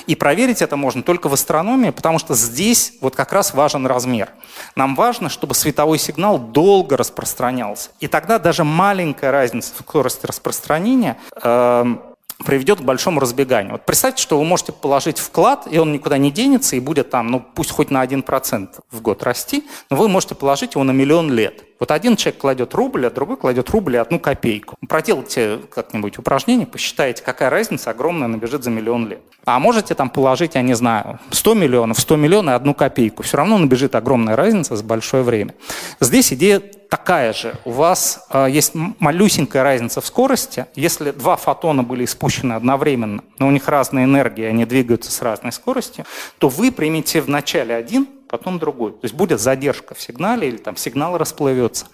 И проверить это можно только в астрономии, потому что здесь вот как раз важен размер. Нам важно, чтобы световой сигнал долго распространялся. И тогда даже маленькая разница в скорости распространения э, приведет к большому разбеганию. Вот представьте, что вы можете положить вклад, и он никуда не денется, и будет там, ну пусть хоть на 1% в год расти, но вы можете положить его на миллион лет. Вот один человек кладет рубль, а другой кладет рубль и одну копейку. Проделайте как-нибудь упражнение, посчитайте, какая разница огромная набежит за миллион лет. А можете там положить, я не знаю, 100 миллионов, 100 миллионов и одну копейку. Все равно набежит огромная разница за большое время. Здесь идея такая же. У вас э, есть малюсенькая разница в скорости. Если два фотона были испущены одновременно, но у них разная энергия, они двигаются с разной скоростью, то вы примете вначале один, потом другой. То есть будет задержка в сигнале или там сигнал расплывется.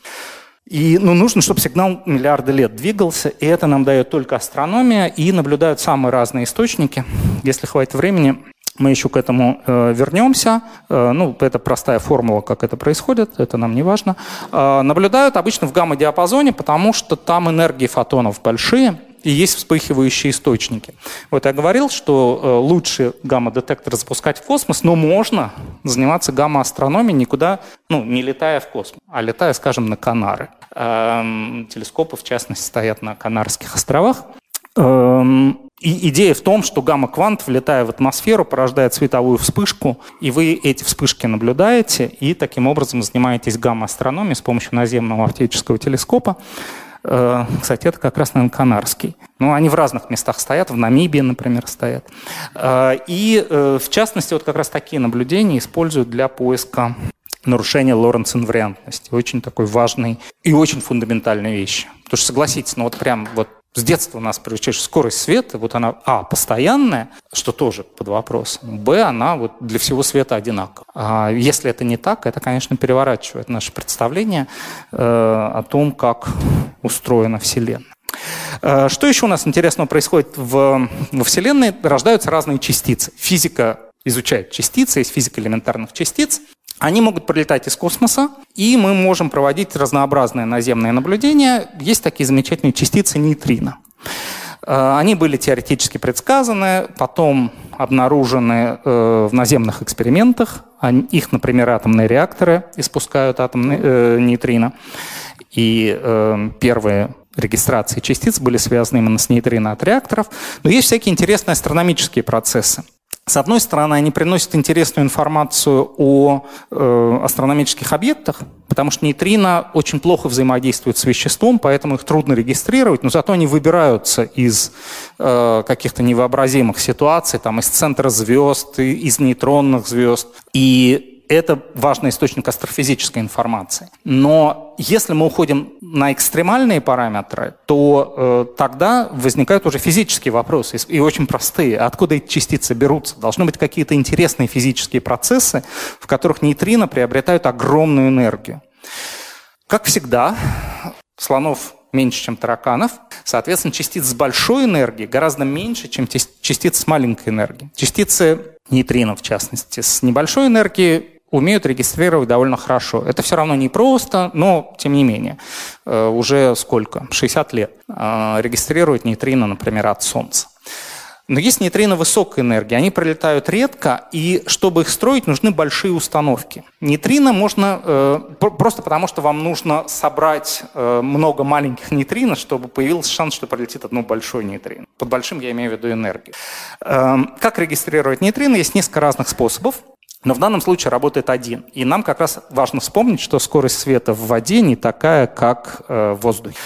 И ну, нужно, чтобы сигнал миллиарды лет двигался, и это нам дает только астрономия, и наблюдают самые разные источники. Если хватит времени, мы еще к этому э, вернемся. Э, ну, это простая формула, как это происходит, это нам не важно. Э, наблюдают обычно в гамма-диапазоне, потому что там энергии фотонов большие, и есть вспыхивающие источники. Вот я говорил, что лучше гамма-детектор запускать в космос, но можно заниматься гамма-астрономией никуда, ну, не летая в космос, а летая, скажем, на Канары. Эм, телескопы, в частности, стоят на Канарских островах. И идея в том, что гамма-квант, влетая в атмосферу, порождает световую вспышку, и вы эти вспышки наблюдаете, и таким образом занимаетесь гамма-астрономией с помощью наземного оптического телескопа. Э, кстати, это как раз, наверное, канарский. Ну, они в разных местах стоят, в Намибии, например, стоят. Э, и, э, в частности, вот как раз такие наблюдения используют для поиска нарушения Лоренц-инвариантности. Очень такой важный и очень фундаментальной вещи. Потому что, согласитесь, ну вот прям вот с детства нас приучаешь скорость света, вот она, а, постоянная, что тоже под вопросом, б, она вот для всего света одинакова. А если это не так, это, конечно, переворачивает наше представление э, о том, как устроена Вселенная. Э, что еще у нас интересного происходит в, во Вселенной? Рождаются разные частицы. Физика изучает частицы, есть физика элементарных частиц. Они могут прилетать из космоса, и мы можем проводить разнообразные наземные наблюдения. Есть такие замечательные частицы нейтрино. Э, они были теоретически предсказаны, потом обнаружены э, в наземных экспериментах. Их, например, атомные реакторы испускают атомные э, нейтрино. И первые регистрации частиц были связаны именно с нейтрино от реакторов. Но есть всякие интересные астрономические процессы. С одной стороны, они приносят интересную информацию о э, астрономических объектах, потому что нейтрино очень плохо взаимодействуют с веществом, поэтому их трудно регистрировать, но зато они выбираются из э, каких-то невообразимых ситуаций, там, из центра звезд, из нейтронных звезд. И это важный источник астрофизической информации. Но если мы уходим на экстремальные параметры, то э, тогда возникают уже физические вопросы, и очень простые. Откуда эти частицы берутся? Должны быть какие-то интересные физические процессы, в которых нейтрино приобретают огромную энергию. Как всегда, слонов меньше, чем тараканов. Соответственно, частиц с большой энергией гораздо меньше, чем частиц с маленькой энергией. Частицы нейтрино, в частности, с небольшой энергией умеют регистрировать довольно хорошо. Это все равно не просто, но тем не менее. Э, уже сколько? 60 лет. Э, регистрируют нейтрино, например, от Солнца. Но есть нейтрино высокой энергии, они пролетают редко, и чтобы их строить, нужны большие установки. Нейтрино можно э, просто потому, что вам нужно собрать э, много маленьких нейтрино, чтобы появился шанс, что пролетит одно большое нейтрино. Под большим я имею в виду энергию. Э, как регистрировать нейтрино? Есть несколько разных способов. Но в данном случае работает один. И нам как раз важно вспомнить, что скорость света в воде не такая, как э, в воздухе.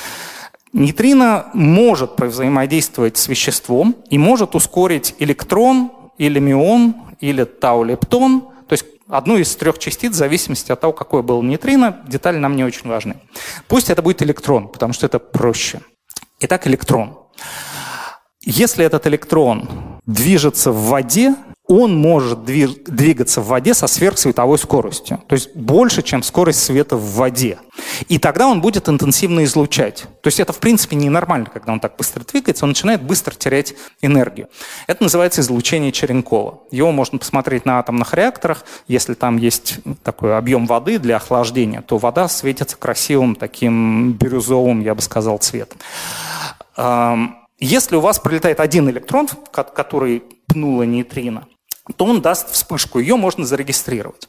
Нейтрино может взаимодействовать с веществом и может ускорить электрон или мион или тау-лептон, то есть одну из трех частиц в зависимости от того, какое было нейтрино. Детали нам не очень важны. Пусть это будет электрон, потому что это проще. Итак, электрон. Если этот электрон движется в воде, он может двигаться в воде со сверхсветовой скоростью, то есть больше, чем скорость света в воде. И тогда он будет интенсивно излучать. То есть это, в принципе, ненормально, когда он так быстро двигается, он начинает быстро терять энергию. Это называется излучение Черенкова. Его можно посмотреть на атомных реакторах. Если там есть такой объем воды для охлаждения, то вода светится красивым таким бирюзовым, я бы сказал, цветом. Если у вас прилетает один электрон, который пнула нейтрино, то он даст вспышку, ее можно зарегистрировать.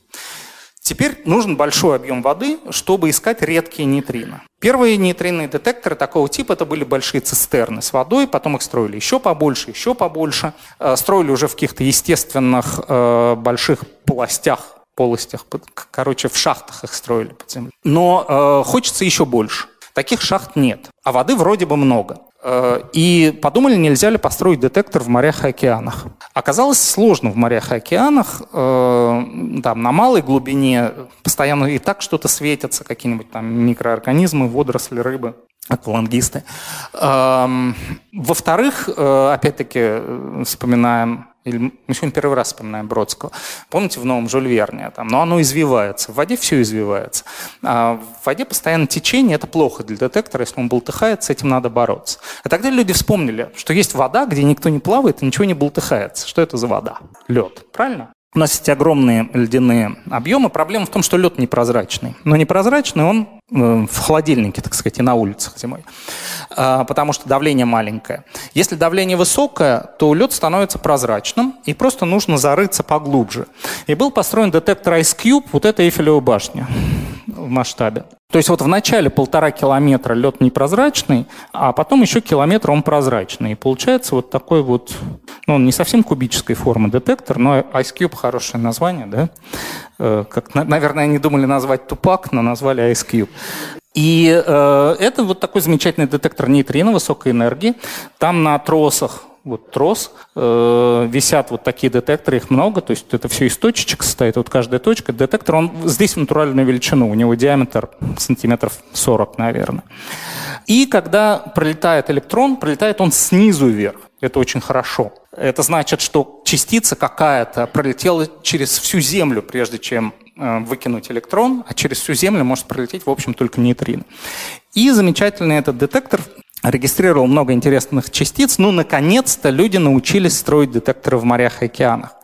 Теперь нужен большой объем воды, чтобы искать редкие нейтрино. Первые нейтринные детекторы такого типа это были большие цистерны с водой, потом их строили еще побольше, еще побольше. Э, строили уже в каких-то естественных э, больших полостях, полостях, короче, в шахтах их строили под землей. Но э, хочется еще больше. Таких шахт нет, а воды вроде бы много. Э, и подумали, нельзя ли построить детектор в морях и океанах. Оказалось сложно в морях и океанах. Э, там, на малой глубине постоянно и так что-то светятся, какие-нибудь там микроорганизмы, водоросли, рыбы аквалангисты. Эм, во-вторых, э, опять-таки, вспоминаем или мы сегодня первый раз вспоминаем Бродского. Помните в новом Жюль Верне? Там, но оно извивается. В воде все извивается. А в воде постоянно течение. Это плохо для детектора. Если он болтыхает, с этим надо бороться. А тогда люди вспомнили, что есть вода, где никто не плавает и ничего не болтыхается. Что это за вода? Лед. Правильно? У нас есть огромные ледяные объемы. Проблема в том, что лед непрозрачный. Но непрозрачный он э, в холодильнике, так сказать, и на улицах зимой. А, потому что давление маленькое. Если давление высокое, то лед становится прозрачным, и просто нужно зарыться поглубже. И был построен детектор Ice Cube, вот это Эйфелева башня в масштабе. То есть вот в начале полтора километра лед непрозрачный, а потом еще километр он прозрачный. И получается вот такой вот, ну, не совсем кубической формы детектор, но Ice Cube хорошее название, да? Э, как, наверное, они думали назвать Тупак, но назвали Ice Cube. И э, это вот такой замечательный детектор нейтрино высокой энергии. Там на тросах вот трос, э, висят вот такие детекторы, их много, то есть это все из точечек состоит, вот каждая точка, детектор, он здесь в натуральную величину, у него диаметр сантиметров 40, наверное. И когда пролетает электрон, пролетает он снизу вверх. Это очень хорошо. Это значит, что частица какая-то пролетела через всю Землю, прежде чем э, выкинуть электрон, а через всю Землю может пролететь, в общем, только нейтрино. И замечательный этот детектор регистрировал много интересных частиц. Ну, наконец-то люди научились строить детекторы в морях и океанах.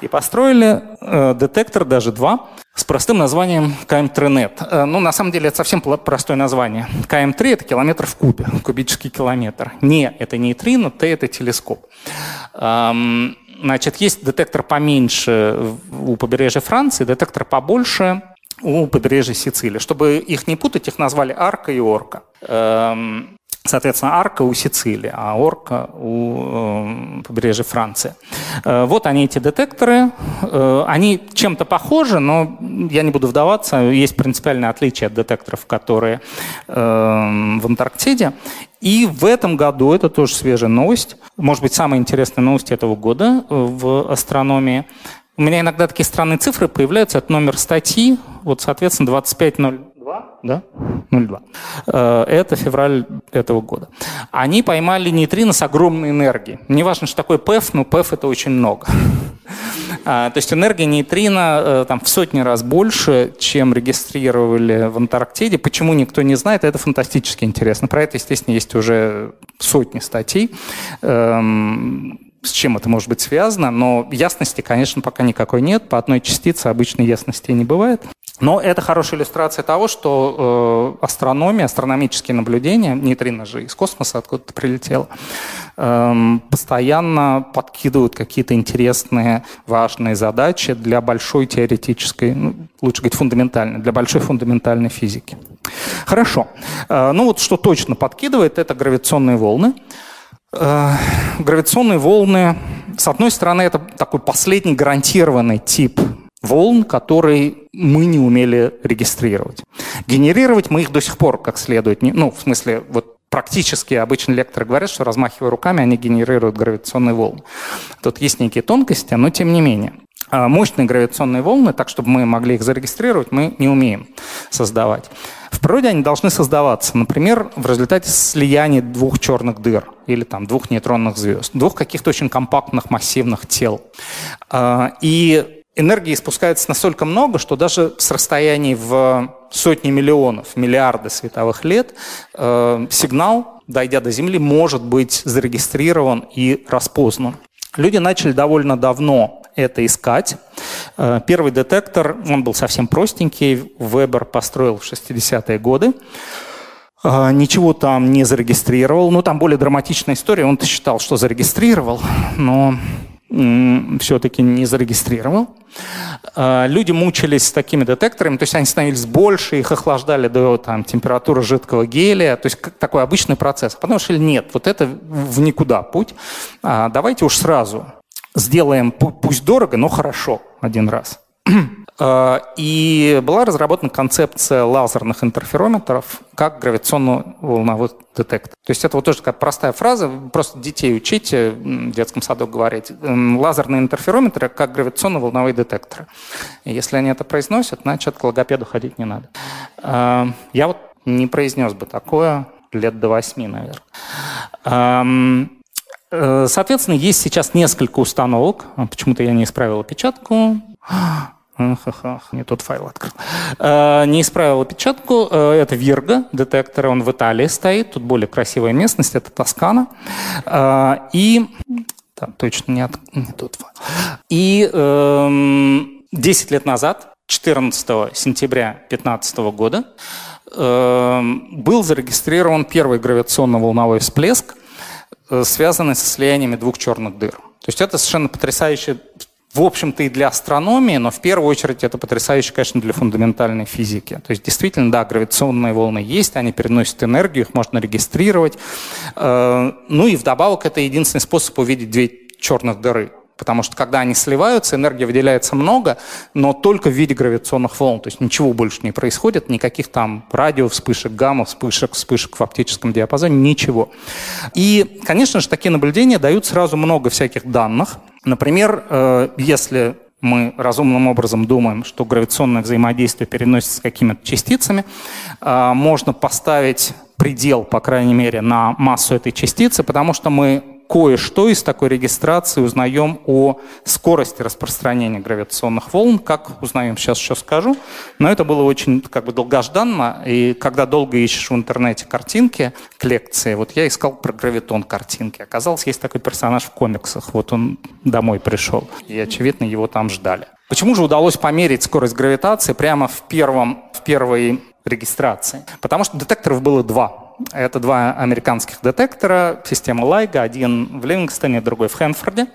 И построили э, детектор, даже два, с простым названием КМ3NET. Э, ну, на самом деле, это совсем простое название. КМ3 — это километр в кубе, кубический километр. Не, это нейтрино, Т — это телескоп. Эм, значит, есть детектор поменьше у побережья Франции, детектор побольше у побережья Сицилии. Чтобы их не путать, их назвали Арка и Орка. Эм, Соответственно, арка у Сицилии, а орка у э, побережья Франции. Э, вот они, эти детекторы. Э, они чем-то похожи, но я не буду вдаваться. Есть принципиальное отличие от детекторов, которые э, в Антарктиде. И в этом году, это тоже свежая новость, может быть, самая интересная новость этого года э, в астрономии. У меня иногда такие странные цифры появляются. Это номер статьи, вот, соответственно, 25.0 да? 0,2. Э, это февраль этого года. Они поймали нейтрино с огромной энергией. Не важно, что такое ПЭФ, но ПЭФ это очень много. А, то есть энергия нейтрино э, там, в сотни раз больше, чем регистрировали в Антарктиде. Почему никто не знает, это фантастически интересно. Про это, естественно, есть уже сотни статей эм, с чем это может быть связано, но ясности, конечно, пока никакой нет. По одной частице обычной ясности не бывает. Но это хорошая иллюстрация того, что э, астрономия, астрономические наблюдения, нейтрино же из космоса откуда-то прилетело, э, постоянно подкидывают какие-то интересные, важные задачи для большой теоретической, ну, лучше говорить фундаментальной, для большой фундаментальной физики. Хорошо. Э, ну вот что точно подкидывает, это гравитационные волны. Гравитационные волны, с одной стороны, это такой последний гарантированный тип волн, которые мы не умели регистрировать. Генерировать мы их до сих пор как следует. Не, ну, в смысле, вот практически обычно лекторы говорят, что размахивая руками, они генерируют гравитационные волны. Тут есть некие тонкости, но тем не менее. А мощные гравитационные волны, так чтобы мы могли их зарегистрировать, мы не умеем создавать. В природе они должны создаваться, например, в результате слияния двух черных дыр или там, двух нейтронных звезд, двух каких-то очень компактных массивных тел. А, и энергии испускается настолько много, что даже с расстояния в сотни миллионов, миллиарды световых лет э, сигнал, дойдя до Земли, может быть зарегистрирован и распознан. Люди начали довольно давно это искать. Э, первый детектор, он был совсем простенький, Вебер построил в 60-е годы. Э, ничего там не зарегистрировал. Ну, там более драматичная история. Он-то считал, что зарегистрировал, но все-таки не зарегистрировал. А, люди мучились с такими детекторами, то есть они становились больше, их охлаждали до там, температуры жидкого гелия, то есть такой обычный процесс. Потом решили, нет, вот это в никуда путь, а, давайте уж сразу сделаем, пусть дорого, но хорошо один раз. Э, и была разработана концепция лазерных интерферометров как гравитационно-волновой детектор. То есть это вот тоже такая простая фраза, просто детей учите в детском саду говорить. Лазерные интерферометры как гравитационно-волновые детекторы. Если они это произносят, значит к логопеду ходить не надо. Э, я вот не произнес бы такое лет до восьми, наверное. Эм, э, соответственно, есть сейчас несколько установок. Почему-то я не исправил опечатку. Ха-ха, не тот файл открыл. Э, не исправил опечатку. Э, это Вирга, детектор, он в Италии стоит. Тут более красивая местность, это Тоскана. И... Там точно не, от... не тот файл. И эм, 10 лет назад, 14 сентября 2015 года, э, был зарегистрирован первый гравитационно-волновой всплеск, э, связанный со слияниями двух черных дыр. То есть это совершенно потрясающее в общем-то, и для астрономии, но в первую очередь это потрясающе, конечно, для фундаментальной физики. То есть, действительно, да, гравитационные волны есть, они переносят энергию, их можно регистрировать. Э, ну и вдобавок это единственный способ увидеть две черных дыры. Потому что когда они сливаются, энергии выделяется много, но только в виде гравитационных волн, то есть ничего больше не происходит, никаких там радио вспышек, гамма вспышек, вспышек в оптическом диапазоне, ничего. И, конечно же, такие наблюдения дают сразу много всяких данных. Например, э, если мы разумным образом думаем, что гравитационное взаимодействие переносится какими-то частицами, э, можно поставить предел, по крайней мере, на массу этой частицы, потому что мы кое-что из такой регистрации узнаем о скорости распространения гравитационных волн. Как узнаем, сейчас еще скажу. Но это было очень как бы долгожданно. И когда долго ищешь в интернете картинки к лекции, вот я искал про гравитон картинки. Оказалось, есть такой персонаж в комиксах. Вот он домой пришел. И, очевидно, его там ждали. Почему же удалось померить скорость гравитации прямо в, первом, в первой регистрации? Потому что детекторов было два. Это два американских детектора, система LIGO, один в Ливингстоне, другой в Хэнфорде.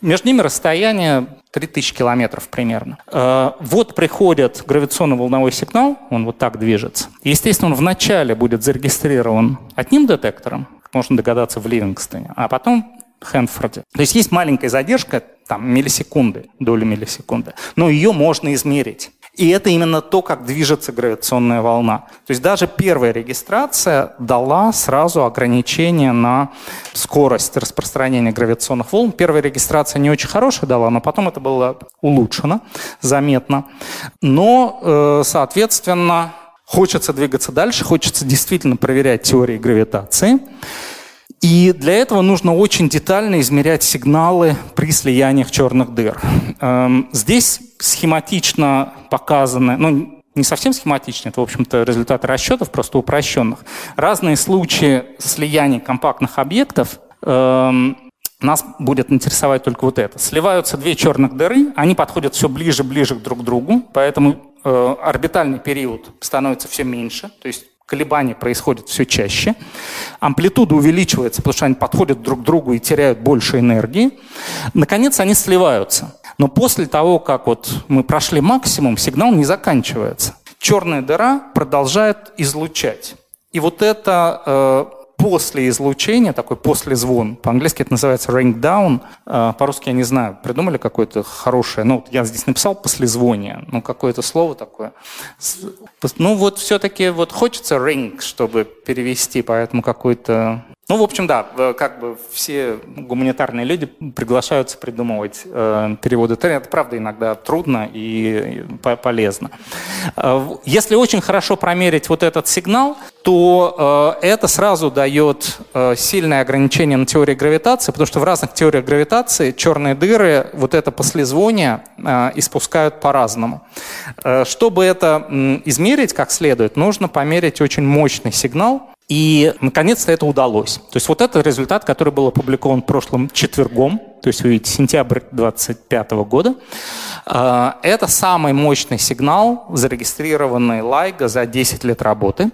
Между ними расстояние 3000 километров примерно. Э, вот приходит гравитационно-волновой сигнал, он вот так движется. Естественно, он вначале будет зарегистрирован одним детектором, можно догадаться, в Ливингстоне, а потом в Хэнфорде. То есть есть маленькая задержка, там миллисекунды, доли миллисекунды, но ее можно измерить. И это именно то, как движется гравитационная волна. То есть даже первая регистрация дала сразу ограничение на скорость распространения гравитационных волн. Первая регистрация не очень хорошая дала, но потом это было улучшено заметно. Но, э, соответственно, хочется двигаться дальше, хочется действительно проверять теории гравитации. И для этого нужно очень детально измерять сигналы при слияниях черных дыр. Эм, здесь схематично показаны, ну, не совсем схематично, это, в общем-то, результаты расчетов, просто упрощенных. Разные случаи слияния компактных объектов эм, нас будет интересовать только вот это. Сливаются две черных дыры, они подходят все ближе-ближе друг к другу, поэтому э, орбитальный период становится все меньше, то есть колебания происходят все чаще, амплитуда увеличивается, потому что они подходят друг к другу и теряют больше энергии. Наконец, они сливаются. Но после того, как вот мы прошли максимум, сигнал не заканчивается. Черная дыра продолжает излучать. И вот это э, после излучения, такой после звон, по-английски это называется ring down, а, по-русски я не знаю, придумали какое-то хорошее, ну, я здесь написал послезвоние, ну, какое-то слово такое. Ну, вот все-таки вот хочется ring, чтобы перевести, поэтому какой-то ну, в общем, да, как бы все гуманитарные люди приглашаются придумывать э, переводы Это, правда, иногда трудно и полезно. Э, если очень хорошо промерить вот этот сигнал, то э, это сразу дает э, сильное ограничение на теории гравитации, потому что в разных теориях гравитации черные дыры, вот это послезвоние э, испускают по-разному. Э, чтобы это э, измерить как следует, нужно померить очень мощный сигнал, и, наконец-то, это удалось. То есть вот это результат, который был опубликован прошлым четвергом, то есть вы видите, сентябрь 2025 года. А, это самый мощный сигнал, зарегистрированный LIGO за 10 лет работы.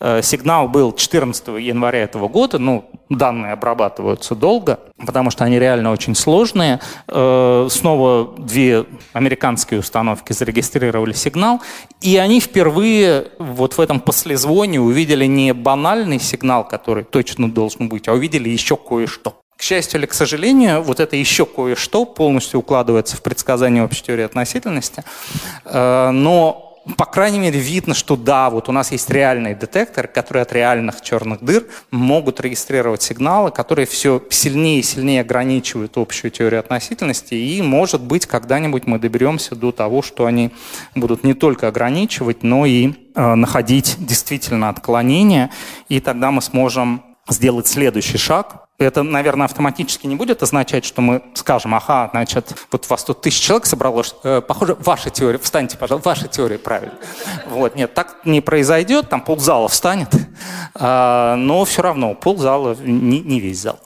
Э, сигнал был 14 января этого года. Ну, данные обрабатываются долго, потому что они реально очень сложные. Э, снова две американские установки зарегистрировали сигнал, и они впервые вот в этом послезвоне увидели не банальный сигнал, который точно должен быть, а увидели еще кое-что. К счастью или к сожалению, вот это еще кое-что полностью укладывается в предсказание общей теории относительности. Э, но по крайней мере, видно, что да, вот у нас есть реальные детекторы, которые от реальных черных дыр могут регистрировать сигналы, которые все сильнее и сильнее ограничивают общую теорию относительности, и, может быть, когда-нибудь мы доберемся до того, что они будут не только ограничивать, но и э, находить действительно отклонения, и тогда мы сможем сделать следующий шаг, это, наверное, автоматически не будет означать, что мы скажем, ага, значит, вот вас тут тысяча человек собралось, э, похоже, ваша теория, встаньте, пожалуйста, ваша теория правильно. Вот, нет, так не произойдет, там ползала встанет, э, но все равно ползала, не, не весь зал.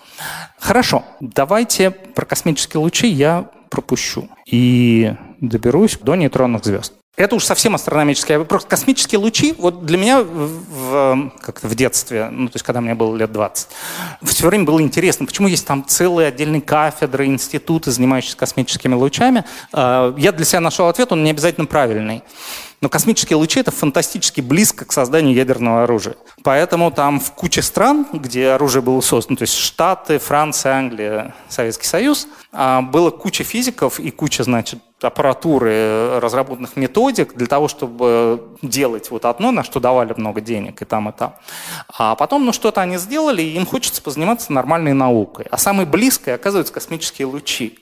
Хорошо, давайте про космические лучи я пропущу и доберусь до нейтронных звезд. Это уж совсем астрономические. Просто космические лучи, вот для меня в, как в детстве, ну, то есть когда мне было лет 20, все время было интересно, почему есть там целые отдельные кафедры, институты, занимающиеся космическими лучами. А, я для себя нашел ответ, он не обязательно правильный. Но космические лучи это фантастически близко к созданию ядерного оружия. Поэтому там в куче стран, где оружие было создано, то есть Штаты, Франция, Англия, Советский Союз, а, было куча физиков и куча, значит, аппаратуры, разработанных методик для того, чтобы делать вот одно, на что давали много денег и там, и там. А потом, ну, что-то они сделали, и им хочется позаниматься нормальной наукой. А самой близкой оказываются космические лучи.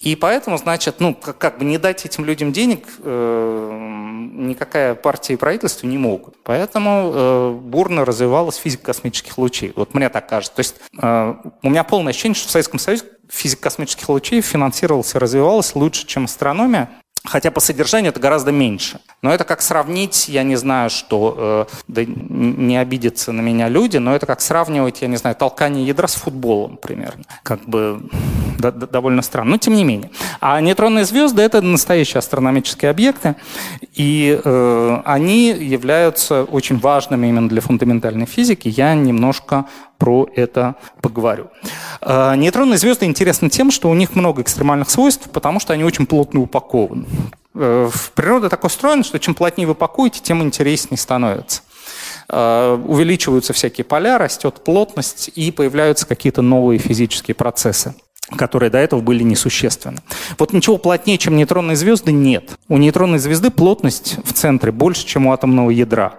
И поэтому, значит, ну, как, как бы не дать этим людям денег э, никакая партия и правительство не могут. Поэтому э, бурно развивалась физика космических лучей. Вот мне так кажется. То есть э, у меня полное ощущение, что в Советском Союзе физика космических лучей финансировалась и развивалась лучше, чем астрономия. Хотя по содержанию это гораздо меньше. Но это как сравнить, я не знаю, что, э, да не обидятся на меня люди, но это как сравнивать, я не знаю, толкание ядра с футболом примерно. Как бы да, довольно странно, но тем не менее. А нейтронные звезды — это настоящие астрономические объекты, и э, они являются очень важными именно для фундаментальной физики. Я немножко про это поговорю. Э, нейтронные звезды интересны тем, что у них много экстремальных свойств, потому что они очень плотно упакованы. Э, природа так устроена, что чем плотнее вы пакуете, тем интереснее становится э, увеличиваются всякие поля, растет плотность и появляются какие-то новые физические процессы которые до этого были несущественны. Вот ничего плотнее, чем нейтронные звезды, нет. У нейтронной звезды плотность в центре больше, чем у атомного ядра.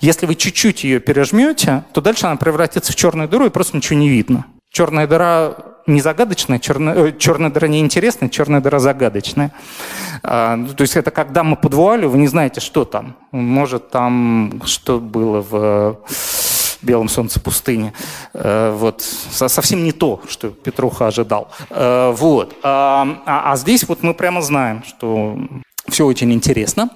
Если вы чуть-чуть ее пережмете, то дальше она превратится в черную дыру и просто ничего не видно. Черная дыра не загадочная, черная, э, черная дыра не интересная, черная дыра загадочная. А, ну, то есть это когда мы под вуалью, вы не знаете, что там. Может, там что было в белом солнце пустыни. Э, вот. Совсем не то, что Петруха ожидал. Э, вот. А, а, а здесь вот мы прямо знаем, что все очень интересно.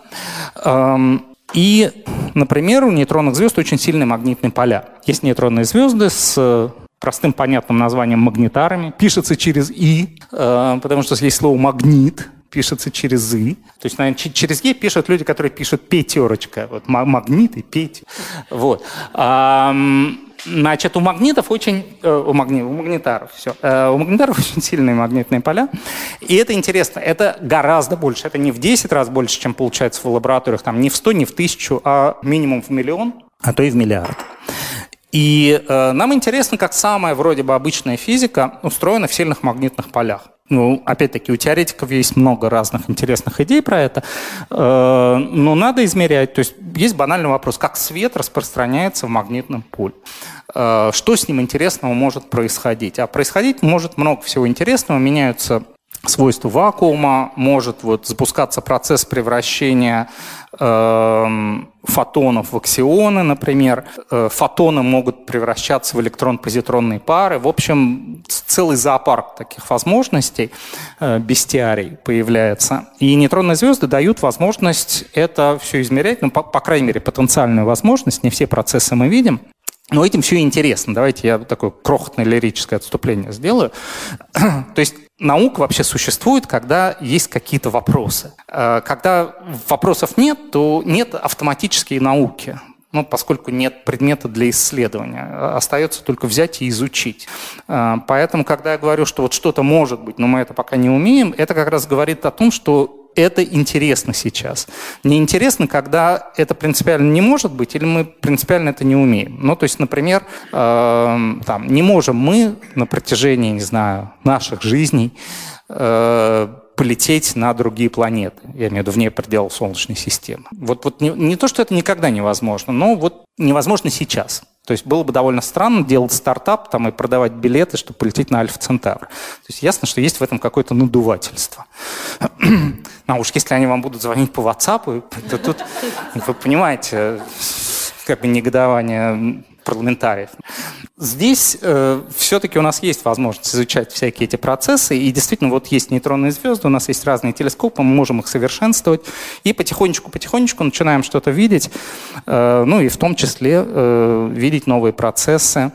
Эм, и, например, у нейтронных звезд очень сильные магнитные поля. Есть нейтронные звезды с простым понятным названием магнитарами. Пишется через «и», э, потому что есть слово «магнит», пишется через «и». То есть, наверное, через «е» пишут люди, которые пишут «пятерочка». Вот магнит и «петь». Вот. Значит, у магнитов очень, э, у, магни, у магнитаров, все, э, у магнитаров очень сильные магнитные поля. И это интересно, это гораздо больше, это не в 10 раз больше, чем получается в лабораториях, там не в 100, не в 1000, а минимум в миллион, а то и в миллиард. И э, нам интересно, как самая вроде бы обычная физика устроена в сильных магнитных полях. Ну, опять-таки, у теоретиков есть много разных интересных идей про это, э, но надо измерять. То есть есть банальный вопрос, как свет распространяется в магнитном поле. Э, что с ним интересного может происходить? А происходить может много всего интересного. Меняются свойства вакуума, может вот запускаться процесс превращения э, фотонов в аксионы, например. Э, фотоны могут превращаться в электрон-позитронные пары. В общем, целый зоопарк таких возможностей, э, бестиарий появляется. И нейтронные звезды дают возможность это все измерять, ну, по, по крайней мере, потенциальную возможность. Не все процессы мы видим. Но этим все интересно. Давайте я такое крохотное лирическое отступление сделаю. То есть наука вообще существует, когда есть какие-то вопросы. Э, когда вопросов нет, то нет автоматической науки. Ну, поскольку нет предмета для исследования, остается только взять и изучить. Э, поэтому, когда я говорю, что вот что-то может быть, но мы это пока не умеем, это как раз говорит о том, что это интересно сейчас. Не интересно, когда это принципиально не может быть, или мы принципиально это не умеем. Ну, то есть, например, э, там, не можем мы на протяжении, не знаю, наших жизней э, полететь на другие планеты. Я имею в виду вне пределов Солнечной системы. Вот, вот не, не то, что это никогда невозможно, но вот невозможно сейчас. То есть было бы довольно странно делать стартап там, и продавать билеты, чтобы полететь на Альфа Центавр. То есть ясно, что есть в этом какое-то надувательство. А уж если они вам будут звонить по WhatsApp, то тут, вы понимаете, как бы негодование парламентариев. Здесь э, все-таки у нас есть возможность изучать всякие эти процессы, и действительно вот есть нейтронные звезды, у нас есть разные телескопы, мы можем их совершенствовать, и потихонечку-потихонечку начинаем что-то видеть, э, ну и в том числе э, видеть новые процессы,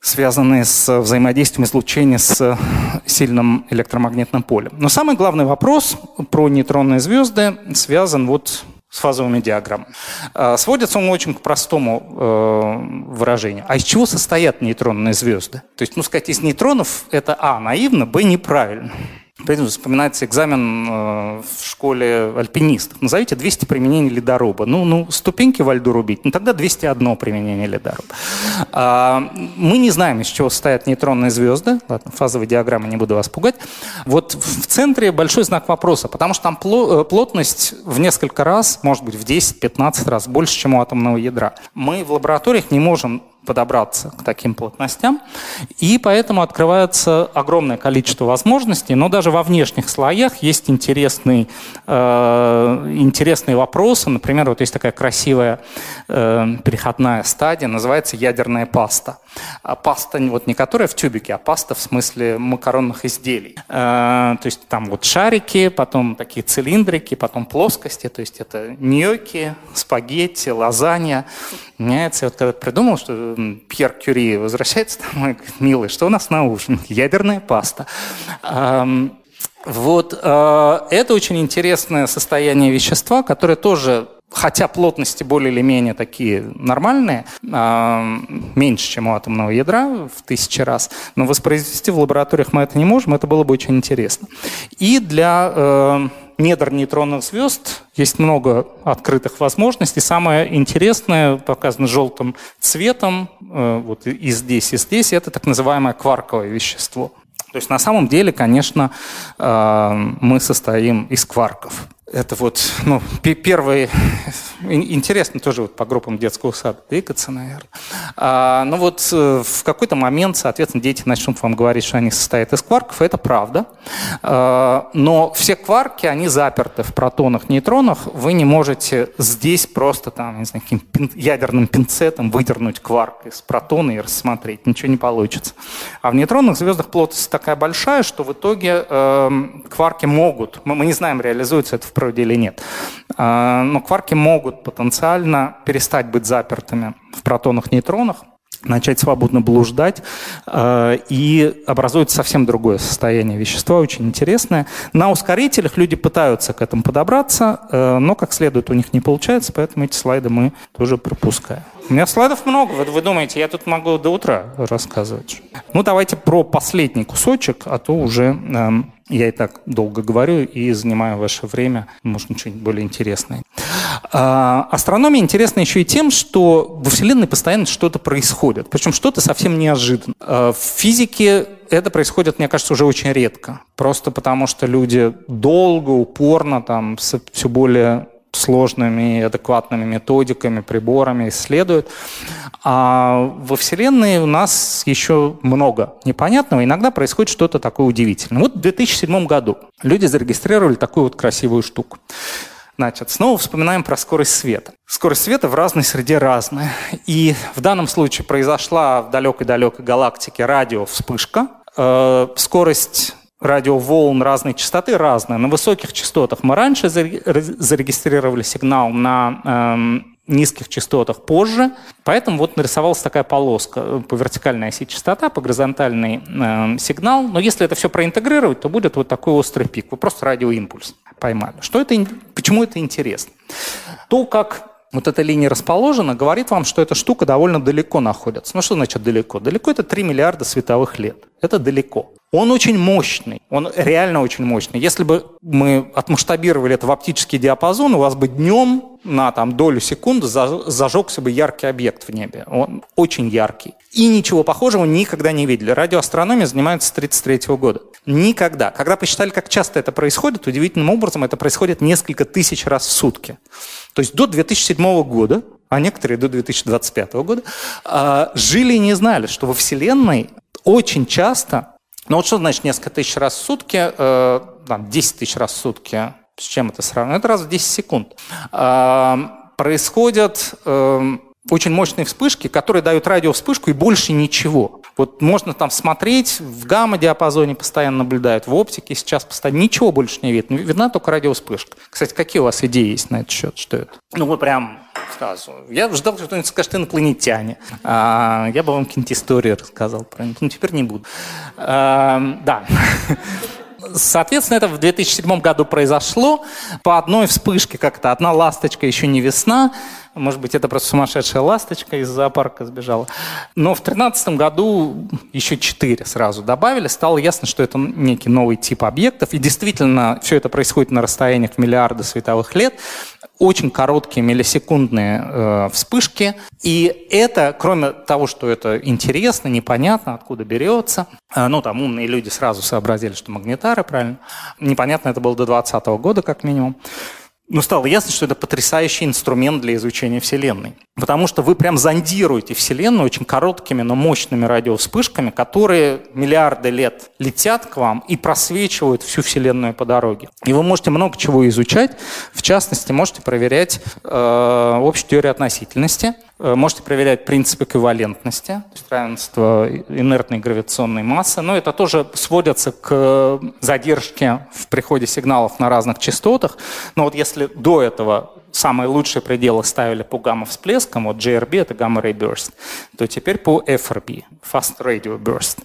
связанные с взаимодействием излучения с сильным электромагнитным полем. Но самый главный вопрос про нейтронные звезды связан вот с фазовыми диаграммами. А, сводится он очень к простому э, выражению. А из чего состоят нейтронные звезды? То есть, ну, сказать, из нейтронов это А, наивно, Б, неправильно. Вспоминается экзамен э, в школе альпинистов. Назовите 200 применений ледоруба. Ну, ну, ступеньки во льду рубить, ну тогда 201 применение ледоруба. А, мы не знаем, из чего состоят нейтронные звезды. Ладно, фазовые диаграммы не буду вас пугать. Вот в центре большой знак вопроса, потому что там э, плотность в несколько раз, может быть, в 10-15 раз больше, чем у атомного ядра. Мы в лабораториях не можем подобраться к таким плотностям. И поэтому открывается огромное количество возможностей, но даже во внешних слоях есть интересные, э, интересные вопросы. Например, вот есть такая красивая э, переходная стадия, называется ядерная паста. А паста вот не которая в тюбике, а паста в смысле макаронных изделий. Э, то есть там вот шарики, потом такие цилиндрики, потом плоскости, то есть это ньоки, спагетти, лазанья. Меняется. Вот когда придумал, что Пьер Кюри возвращается домой, говорит, милый, что у нас на ужин? Ядерная паста. Вот э, это очень интересное состояние вещества, которое тоже хотя плотности более или менее такие нормальные, меньше, чем у атомного ядра в тысячи раз, но воспроизвести в лабораториях мы это не можем, это было бы очень интересно. И для э, недр нейтронных звезд есть много открытых возможностей. Самое интересное, показано желтым цветом, э, вот и здесь, и здесь, это так называемое кварковое вещество. То есть на самом деле, конечно, э, мы состоим из кварков. Это вот ну, первый... Интересно тоже вот по группам детского сада двигаться, наверное. А, ну вот э, в какой-то момент, соответственно, дети начнут вам говорить, что они состоят из кварков. Это правда. А, но все кварки, они заперты в протонах, нейтронах. Вы не можете здесь просто там, не знаю, каким пин, ядерным пинцетом выдернуть кварк из протона и рассмотреть. Ничего не получится. А в нейтронных звездах плотность такая большая, что в итоге э, кварки могут, мы, мы не знаем, реализуется это в природе или нет. А, но кварки могут потенциально перестать быть запертыми в протонах-нейтронах, начать свободно блуждать, э, и образуется совсем другое состояние вещества, очень интересное. На ускорителях люди пытаются к этому подобраться, э, но как следует у них не получается, поэтому эти слайды мы тоже пропускаем. У меня слайдов много, вы, вы думаете, я тут могу до утра рассказывать. Ну, давайте про последний кусочек, а то уже эм, я и так долго говорю и занимаю ваше время, может, что-нибудь более интересное. А, астрономия интересна еще и тем, что во Вселенной постоянно что-то происходит, причем что-то совсем неожиданное. А, в физике это происходит, мне кажется, уже очень редко. Просто потому, что люди долго, упорно, там, все более сложными и адекватными методиками, приборами исследуют. А во Вселенной у нас еще много непонятного. Иногда происходит что-то такое удивительное. Вот в 2007 году люди зарегистрировали такую вот красивую штуку. Значит, снова вспоминаем про скорость света. Скорость света в разной среде разная. И в данном случае произошла в далекой-далекой галактике радиовспышка. Э, скорость радиоволн разной частоты разная. На высоких частотах мы раньше зарегистрировали сигнал, на эм, низких частотах позже. Поэтому вот нарисовалась такая полоска э, по вертикальной оси частота, по горизонтальный э, сигнал. Но если это все проинтегрировать, то будет вот такой острый пик. Вы просто радиоимпульс поймали. Что это, почему это интересно? То, как вот эта линия расположена, говорит вам, что эта штука довольно далеко находится. Ну что значит далеко? Далеко это 3 миллиарда световых лет. Это далеко. Он очень мощный, он реально очень мощный. Если бы мы отмасштабировали это в оптический диапазон, у вас бы днем на там, долю секунды зажегся бы яркий объект в небе. Он очень яркий. И ничего похожего никогда не видели. Радиоастрономия занимается с 1933 года. Никогда. Когда посчитали, как часто это происходит, удивительным образом это происходит несколько тысяч раз в сутки. То есть до 2007 года а некоторые до 2025 года, а, жили и не знали, что во Вселенной очень часто, ну вот что значит несколько тысяч раз в сутки, э, там, 10 тысяч раз в сутки, с чем это сравнивать? Это раз в 10 секунд. А, происходят э, очень мощные вспышки, которые дают радиовспышку и больше ничего. Вот можно там смотреть, в гамма-диапазоне постоянно наблюдают, в оптике сейчас постоянно ничего больше не видно. Видна только радиовспышка. Кстати, какие у вас идеи есть на этот счет? Что это? Ну, вы прям сразу. Я ждал, что кто-нибудь скажет инопланетяне. А, я бы вам какие-нибудь истории рассказал про них. Ну, теперь не буду. А, да. Соответственно, это в 2007 году произошло по одной вспышке как-то. Одна ласточка, еще не весна, Может быть, это просто сумасшедшая ласточка из зоопарка сбежала. Но в 2013 году еще четыре сразу добавили. Стало ясно, что это некий новый тип объектов. И действительно, все это происходит на расстояниях миллиарда световых лет очень короткие миллисекундные э, вспышки. И это, кроме того, что это интересно, непонятно, откуда берется, э, ну, там умные люди сразу сообразили, что магнитары, правильно, непонятно это было до 2020 года, как минимум ну, стало ясно, что это потрясающий инструмент для изучения Вселенной. Потому что вы прям зондируете Вселенную очень короткими, но мощными радиовспышками, которые миллиарды лет летят к вам и просвечивают всю Вселенную по дороге. И вы можете много чего изучать. В частности, можете проверять э, общую теорию относительности, можете проверять принцип эквивалентности, то есть равенство инертной гравитационной массы. Но это тоже сводится к задержке в приходе сигналов на разных частотах. Но вот если до этого самые лучшие пределы ставили по гамма-всплескам, вот GRB — это гамма-ray burst, то теперь по FRB — fast radio burst.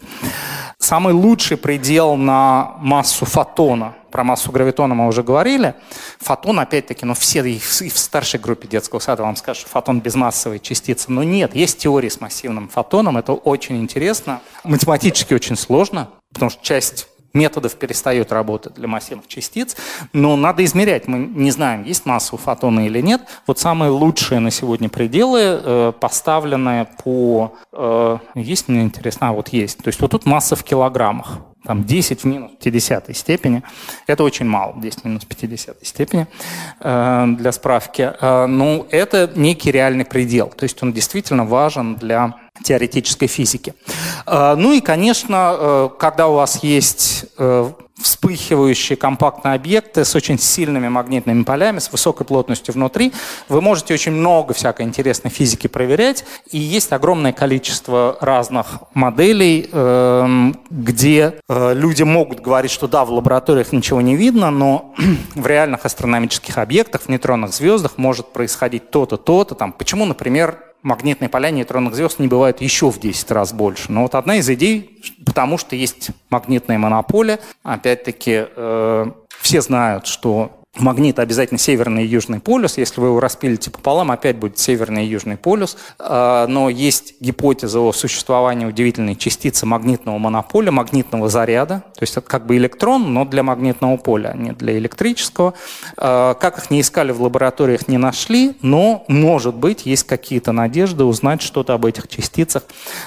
Самый лучший предел на массу фотона, про массу гравитона мы уже говорили, фотон, опять-таки, ну все и в старшей группе детского сада вам скажут, что фотон безмассовая частица, но нет, есть теории с массивным фотоном, это очень интересно, математически очень сложно, потому что часть методов перестает работать для массивных частиц, но надо измерять. Мы не знаем, есть масса у фотона или нет. Вот самые лучшие на сегодня пределы э, поставлены по... Э, есть мне интересно? А, вот есть. То есть вот тут масса в килограммах. Там 10 в минус 50 степени. Это очень мало, 10 в минус 50 степени э, для справки. Э, ну, это некий реальный предел. То есть он действительно важен для теоретической физики. Э, ну и, конечно, э, когда у вас есть э, вспыхивающие компактные объекты с очень сильными магнитными полями, с высокой плотностью внутри, вы можете очень много всякой интересной физики проверять. И есть огромное количество разных моделей, где люди могут говорить, что да, в лабораториях ничего не видно, но в реальных астрономических объектах, в нейтронных звездах может происходить то-то, то-то. Там, почему, например, магнитные поля нейтронных звезд не бывают еще в 10 раз больше. Но вот одна из идей, потому что есть магнитная монополия, опять-таки э, все знают, что магнит обязательно северный и южный полюс. Если вы его распилите пополам, опять будет северный и южный полюс. А, но есть гипотеза о существовании удивительной частицы магнитного монополя, магнитного заряда. То есть это как бы электрон, но для магнитного поля, а не для электрического. А, как их не искали в лабораториях, не нашли, но, может быть, есть какие-то надежды узнать что-то об этих частицах,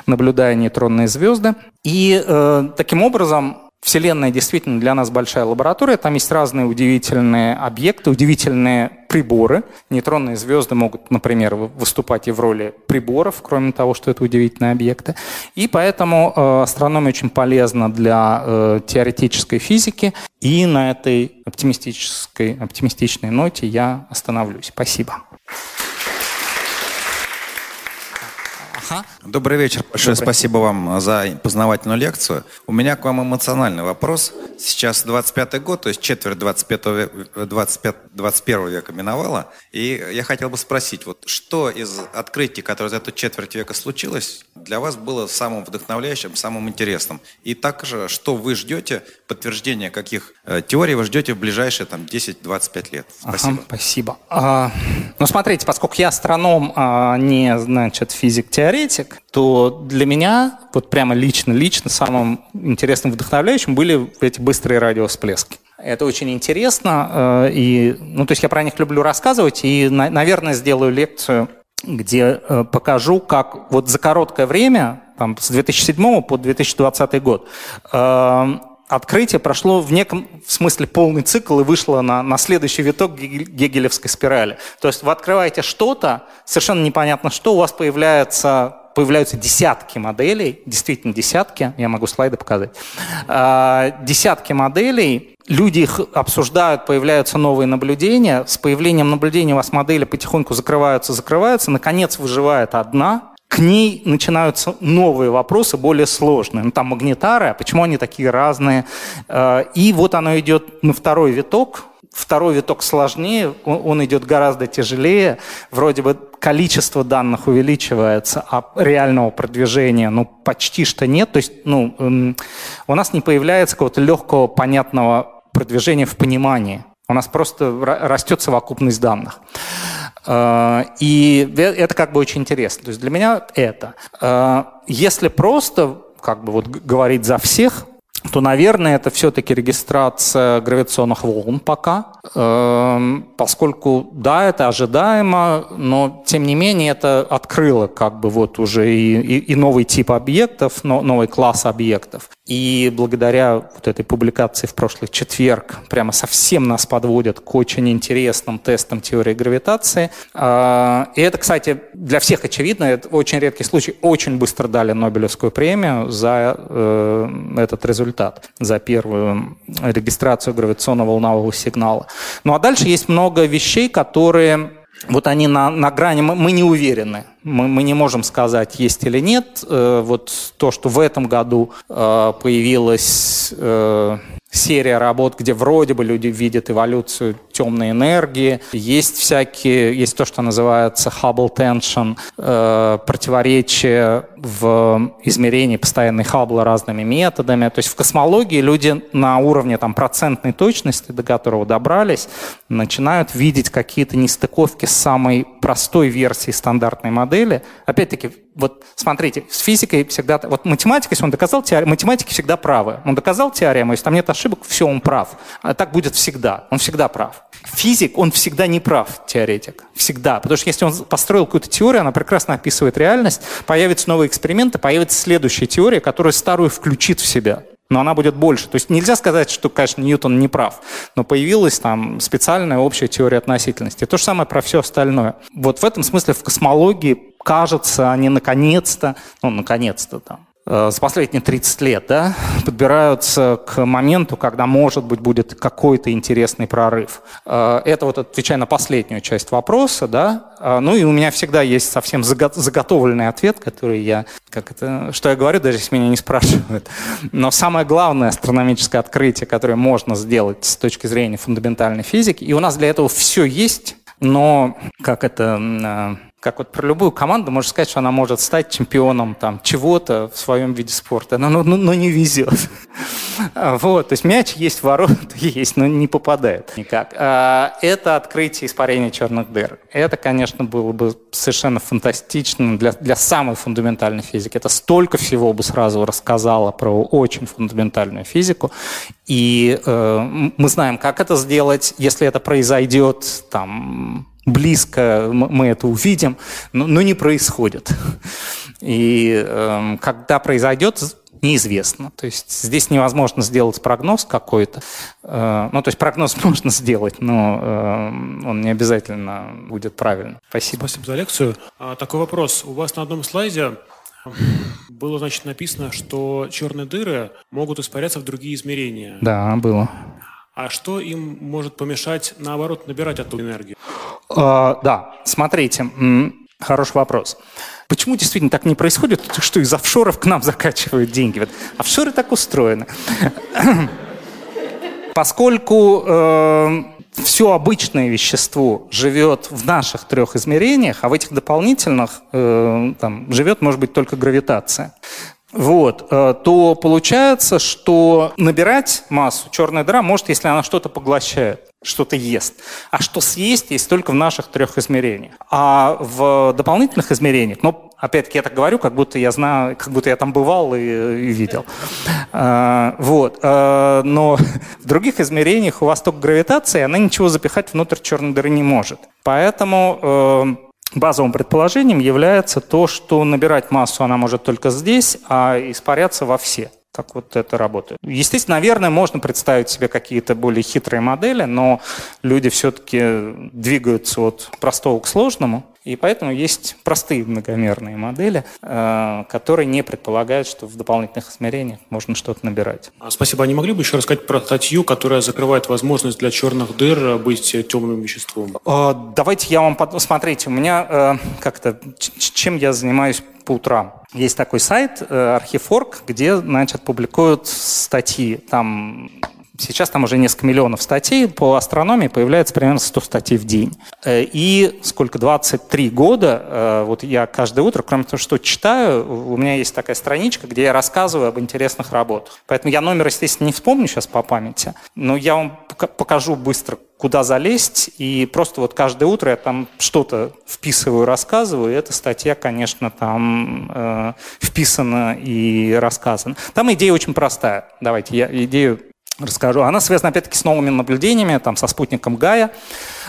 наблюдая нейтронные звезды. И э, таким образом Вселенная действительно для нас большая лаборатория. Там есть разные удивительные объекты, удивительные приборы. Нейтронные звезды могут, например, выступать и в роли приборов, кроме того, что это удивительные объекты. И поэтому э, астрономия очень полезна для э, теоретической физики. И на этой оптимистической, оптимистичной ноте я остановлюсь. Спасибо. Ага. Добрый вечер. Большое Добрый. спасибо вам за познавательную лекцию. У меня к вам эмоциональный вопрос. Сейчас 25-й год, то есть четверть 25, 25, 21 века миновала. И я хотел бы спросить, вот что из открытий, которые за эту четверть века случилось, для вас было самым вдохновляющим, самым интересным? И также, что вы ждете, подтверждение каких э, теорий вы ждете в ближайшие там, 10-25 лет? Спасибо. Ага, спасибо. А, ну, смотрите, поскольку я астроном, а не, значит, физик-теоретик, то для меня, вот прямо лично-лично, самым интересным вдохновляющим были эти быстрые радиовсплески. Это очень интересно, э, и, ну, то есть я про них люблю рассказывать, и, наверное, сделаю лекцию, где э, покажу, как вот за короткое время, там, с 2007 по 2020 год, э, открытие прошло в неком смысле полный цикл и вышло на, на следующий виток гегелевской спирали. То есть вы открываете что-то, совершенно непонятно что, у вас появляется появляются десятки моделей, действительно десятки, я могу слайды показать, а, десятки моделей, люди их обсуждают, появляются новые наблюдения, с появлением наблюдений у вас модели потихоньку закрываются, закрываются, наконец выживает одна, к ней начинаются новые вопросы, более сложные. Ну, там магнитары, а почему они такие разные? А, и вот оно идет на второй виток, Второй виток сложнее, он, идет гораздо тяжелее. Вроде бы количество данных увеличивается, а реального продвижения ну, почти что нет. То есть ну, у нас не появляется какого-то легкого, понятного продвижения в понимании. У нас просто растет совокупность данных. Э, и это как бы очень интересно. То есть для меня это. Э, если просто как бы вот говорить за всех, то, наверное, это все-таки регистрация гравитационных волн пока, эм, поскольку, да, это ожидаемо, но, тем не менее, это открыло как бы вот уже и, и, и новый тип объектов, но, новый класс объектов. И благодаря вот этой публикации в прошлый четверг прямо совсем нас подводят к очень интересным тестам теории гравитации. А, и это, кстати, для всех очевидно, это очень редкий случай. Очень быстро дали Нобелевскую премию за э, этот результат, за первую регистрацию гравитационно-волнового сигнала. Ну а дальше есть много вещей, которые вот они на, на грани, мы, мы не уверены, мы, мы не можем сказать, есть или нет. Э, вот то, что в этом году э, появилась э, серия работ, где вроде бы люди видят эволюцию темной энергии. Есть всякие, есть то, что называется Hubble tension, э, противоречие в измерении постоянной Хаббла разными методами. То есть в космологии люди на уровне там, процентной точности, до которого добрались, начинают видеть какие-то нестыковки с самой простой версией стандартной модели. Опять-таки, вот смотрите, с физикой всегда... Вот математика, если он доказал теорему, математики всегда правы. Он доказал теорему, если там нет ошибок, все, он прав. А так будет всегда. Он всегда прав. Физик, он всегда не прав, теоретик. Всегда. Потому что если он построил какую-то теорию, она прекрасно описывает реальность, появятся новые эксперименты, появится следующая теория, которая старую включит в себя но она будет больше. То есть нельзя сказать, что, конечно, Ньютон не прав, но появилась там специальная общая теория относительности. То же самое про все остальное. Вот в этом смысле в космологии кажется, они наконец-то, ну, наконец-то там, за последние 30 лет да, подбираются к моменту, когда, может быть, будет какой-то интересный прорыв. Э, это вот отвечая на последнюю часть вопроса. Да. Э, ну и у меня всегда есть совсем заготовленный ответ, который я, как это, что я говорю, даже если меня не спрашивают. Но самое главное астрономическое открытие, которое можно сделать с точки зрения фундаментальной физики, и у нас для этого все есть, но как это как вот про любую команду можно сказать, что она может стать чемпионом там чего-то в своем виде спорта, но, но, но не везет. Вот, то есть мяч есть ворот, есть, но не попадает никак. А, это открытие испарения черных дыр. Это, конечно, было бы совершенно фантастично для, для самой фундаментальной физики. Это столько всего бы сразу рассказало про очень фундаментальную физику. И э, мы знаем, как это сделать, если это произойдет там близко мы это увидим, но, но не происходит. И э, когда произойдет, неизвестно. То есть здесь невозможно сделать прогноз какой-то. Э, ну, то есть прогноз можно сделать, но э, он не обязательно будет правильным. Спасибо. Спасибо за лекцию. А, такой вопрос. У вас на одном слайде было, значит, написано, что черные дыры могут испаряться в другие измерения. Да, было. А что им может помешать, наоборот, набирать оттуда энергию? А, да, смотрите, хороший вопрос. Почему действительно так не происходит, что из офшоров к нам закачивают деньги? Вот офшоры так устроены. Поскольку э, все обычное вещество живет в наших трех измерениях, а в этих дополнительных э, там, живет, может быть, только гравитация вот, э, то получается, что набирать массу черная дыра может, если она что-то поглощает, что-то ест. А что съесть есть только в наших трех измерениях. А в дополнительных измерениях, ну, опять-таки я так говорю, как будто я знаю, как будто я там бывал и, и видел. А, вот. А, но в других измерениях у вас только гравитация, и она ничего запихать внутрь черной дыры не может. Поэтому э, Базовым предположением является то, что набирать массу она может только здесь, а испаряться во все. Так вот это работает. Естественно, наверное, можно представить себе какие-то более хитрые модели, но люди все-таки двигаются от простого к сложному. И поэтому есть простые многомерные модели, э, которые не предполагают, что в дополнительных измерениях можно что-то набирать. А, спасибо. А не могли бы еще рассказать про статью, которая закрывает возможность для черных дыр быть темным веществом? Э, давайте я вам... Смотрите, у меня э, как-то... Чем я занимаюсь по утрам? Есть такой сайт, Архифорк, где, значит, публикуют статьи. Там Сейчас там уже несколько миллионов статей по астрономии, появляется примерно 100 статей в день. Э, и сколько, 23 года, э, вот я каждое утро, кроме того, что читаю, у меня есть такая страничка, где я рассказываю об интересных работах. Поэтому я номер, естественно, не вспомню сейчас по памяти, но я вам покажу быстро, куда залезть, и просто вот каждое утро я там что-то вписываю, рассказываю, и эта статья, конечно, там э, вписана и рассказана. Там идея очень простая. Давайте я идею расскажу. Она связана, опять-таки, с новыми наблюдениями, там, со спутником Гая.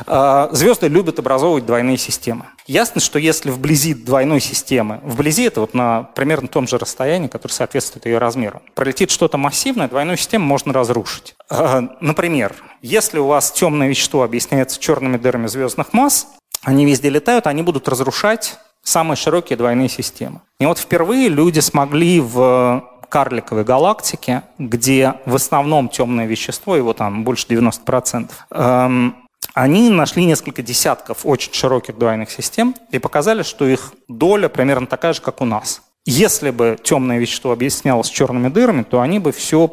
А, звезды любят образовывать двойные системы. Ясно, что если вблизи двойной системы, вблизи это вот на примерно том же расстоянии, которое соответствует ее размеру, пролетит что-то массивное, двойную систему можно разрушить. А, например, если у вас темное вещество объясняется черными дырами звездных масс, они везде летают, они будут разрушать самые широкие двойные системы. И вот впервые люди смогли в карликовой галактики, где в основном темное вещество, его там больше 90%, эм, они нашли несколько десятков очень широких двойных систем и показали, что их доля примерно такая же, как у нас. Если бы темное вещество объяснялось черными дырами, то они бы все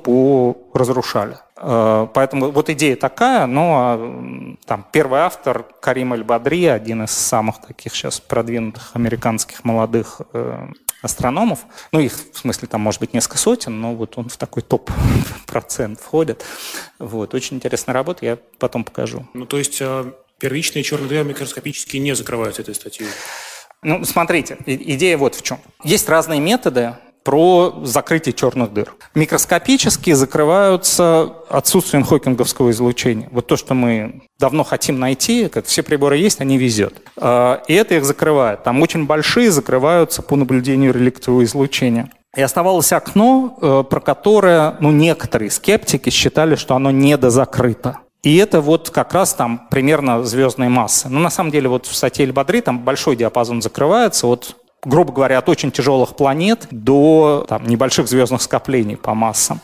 разрушали. Э, поэтому вот идея такая, но там первый автор Карим Аль-Бадри, один из самых таких сейчас продвинутых американских молодых э, астрономов. Ну, их, в смысле, там может быть несколько сотен, но вот он в такой топ-процент входит. Вот. Очень интересная работа, я потом покажу. Ну, то есть а, первичные черные дыры микроскопически не закрываются этой статьей? Ну, смотрите, идея вот в чем. Есть разные методы про закрытие черных дыр. Микроскопически закрываются отсутствием хокинговского излучения. Вот то, что мы давно хотим найти, как все приборы есть, они везет. А, и это их закрывает. Там очень большие закрываются по наблюдению реликтового излучения. И оставалось окно, э, про которое ну, некоторые скептики считали, что оно недозакрыто. И это вот как раз там примерно звездной массы. Но на самом деле вот в статье Эльбадри там большой диапазон закрывается от грубо говоря, от очень тяжелых планет до там, небольших звездных скоплений по массам.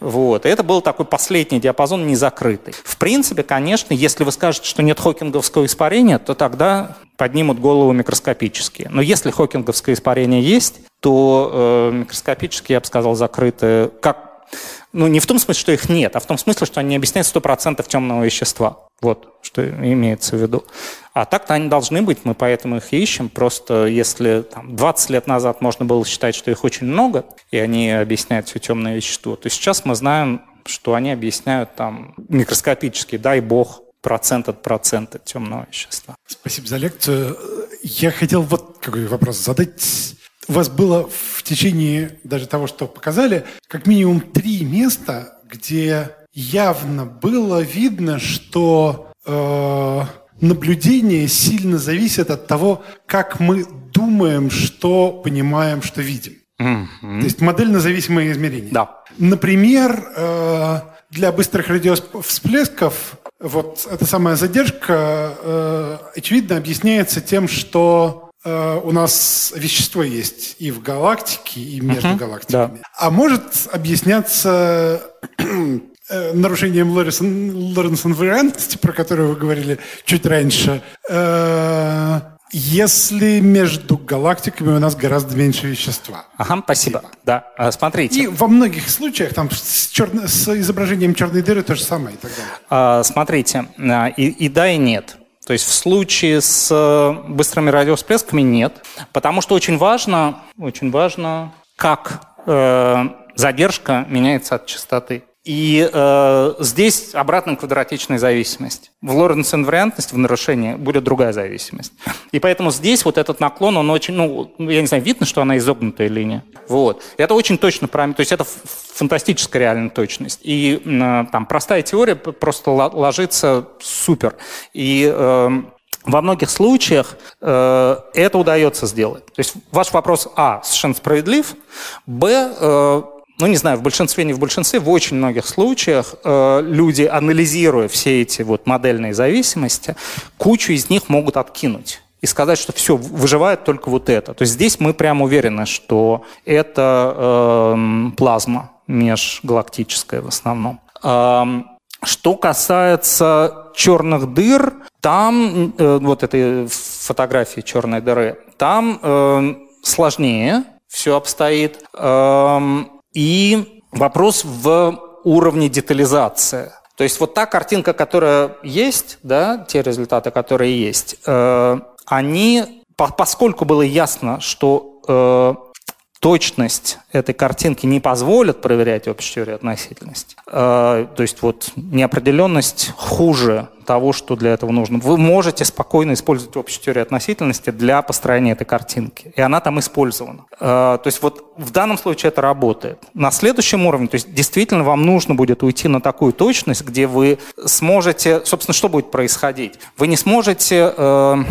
Вот. И это был такой последний диапазон незакрытый. В принципе, конечно, если вы скажете, что нет хокинговского испарения, то тогда поднимут голову микроскопические. Но если хокинговское испарение есть, то э, микроскопические, я бы сказал, закрыты как ну, не в том смысле, что их нет, а в том смысле, что они объясняют 100% темного вещества. Вот, что имеется в виду. А так-то они должны быть, мы поэтому их ищем. Просто если там, 20 лет назад можно было считать, что их очень много, и они объясняют все темное вещество, то сейчас мы знаем, что они объясняют там микроскопически, дай бог, процент от процента темного вещества. Спасибо за лекцию. Я хотел вот какой вопрос задать у вас было в течение даже того, что показали, как минимум три места, где явно было видно, что э, наблюдение сильно зависит от того, как мы думаем, что понимаем, что видим. Mm-hmm. То есть модельно-зависимое измерение. Да. Например, э, для быстрых радиовсплесков вот эта самая задержка, э, очевидно, объясняется тем, что у нас вещество есть и в галактике, и между uh-huh, галактиками. Да. А может объясняться э, нарушением Лоренсон вариантности, про которое вы говорили чуть раньше, э, если между галактиками у нас гораздо меньше вещества. Ага, спасибо. Да, а, смотрите. И во многих случаях там с, черно, с изображением черной дыры то же самое и так далее. А, смотрите, и, и да, и нет. То есть в случае с э, быстрыми радиовсплесками нет, потому что очень важно, очень важно, как э, задержка меняется от частоты. И э, здесь обратная квадратичная зависимость. В Лоренц инвариантности, в нарушении, будет другая зависимость. И поэтому здесь вот этот наклон, он очень, ну, я не знаю, видно, что она изогнутая линия. Вот. Это очень точно, то есть это фантастическая реальная точность. И э, там простая теория просто ложится супер. И э, во многих случаях э, это удается сделать. То есть ваш вопрос, а, совершенно справедлив, б, э, ну не знаю, в большинстве, не в большинстве, в очень многих случаях э, люди, анализируя все эти вот модельные зависимости, кучу из них могут откинуть и сказать, что все, выживает только вот это. То есть здесь мы прямо уверены, что это э, плазма межгалактическая в основном. Э, что касается черных дыр, там, э, вот этой фотографии черной дыры, там э, сложнее все обстоит. Э, и вопрос в уровне детализации. То есть вот та картинка, которая есть, да, те результаты, которые есть, э, они, по, поскольку было ясно, что э, точность этой картинки не позволит проверять общую теорию относительности, э, то есть вот неопределенность хуже того, что для этого нужно. Вы можете спокойно использовать общую теорию относительности для построения этой картинки. И она там использована. Э, то есть вот в данном случае это работает. На следующем уровне, то есть действительно вам нужно будет уйти на такую точность, где вы сможете... Собственно, что будет происходить? Вы не сможете... Э,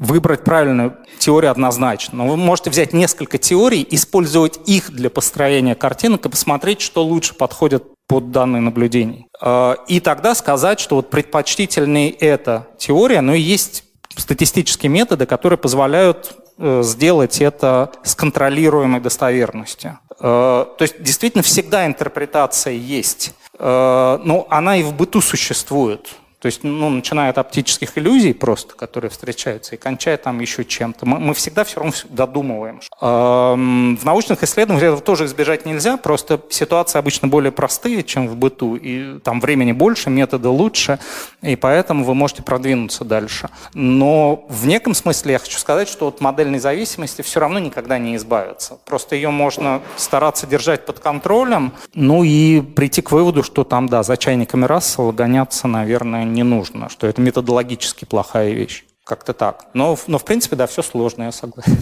выбрать правильную теорию однозначно. Но вы можете взять несколько теорий, использовать их для построения картинок и посмотреть, что лучше подходит под данные наблюдений. А, и тогда сказать, что вот предпочтительнее эта теория, но есть статистические методы, которые позволяют э, сделать это с контролируемой достоверностью. Э, то есть действительно всегда интерпретация есть, э, но она и в быту существует. То есть, ну, начиная от оптических иллюзий просто, которые встречаются, и кончая там еще чем-то. Мы, мы всегда все равно додумываем. В научных исследованиях этого тоже избежать нельзя, просто ситуации обычно более простые, чем в быту, и там времени больше, методы лучше, и поэтому вы можете продвинуться дальше. Но в неком смысле я хочу сказать, что от модельной зависимости все равно никогда не избавиться. Просто ее можно стараться держать под контролем, ну и прийти к выводу, что там, да, за чайниками Рассела гоняться, наверное, не нужно, что это методологически плохая вещь. Как-то так. Но, но в принципе, да, все сложно, я согласен.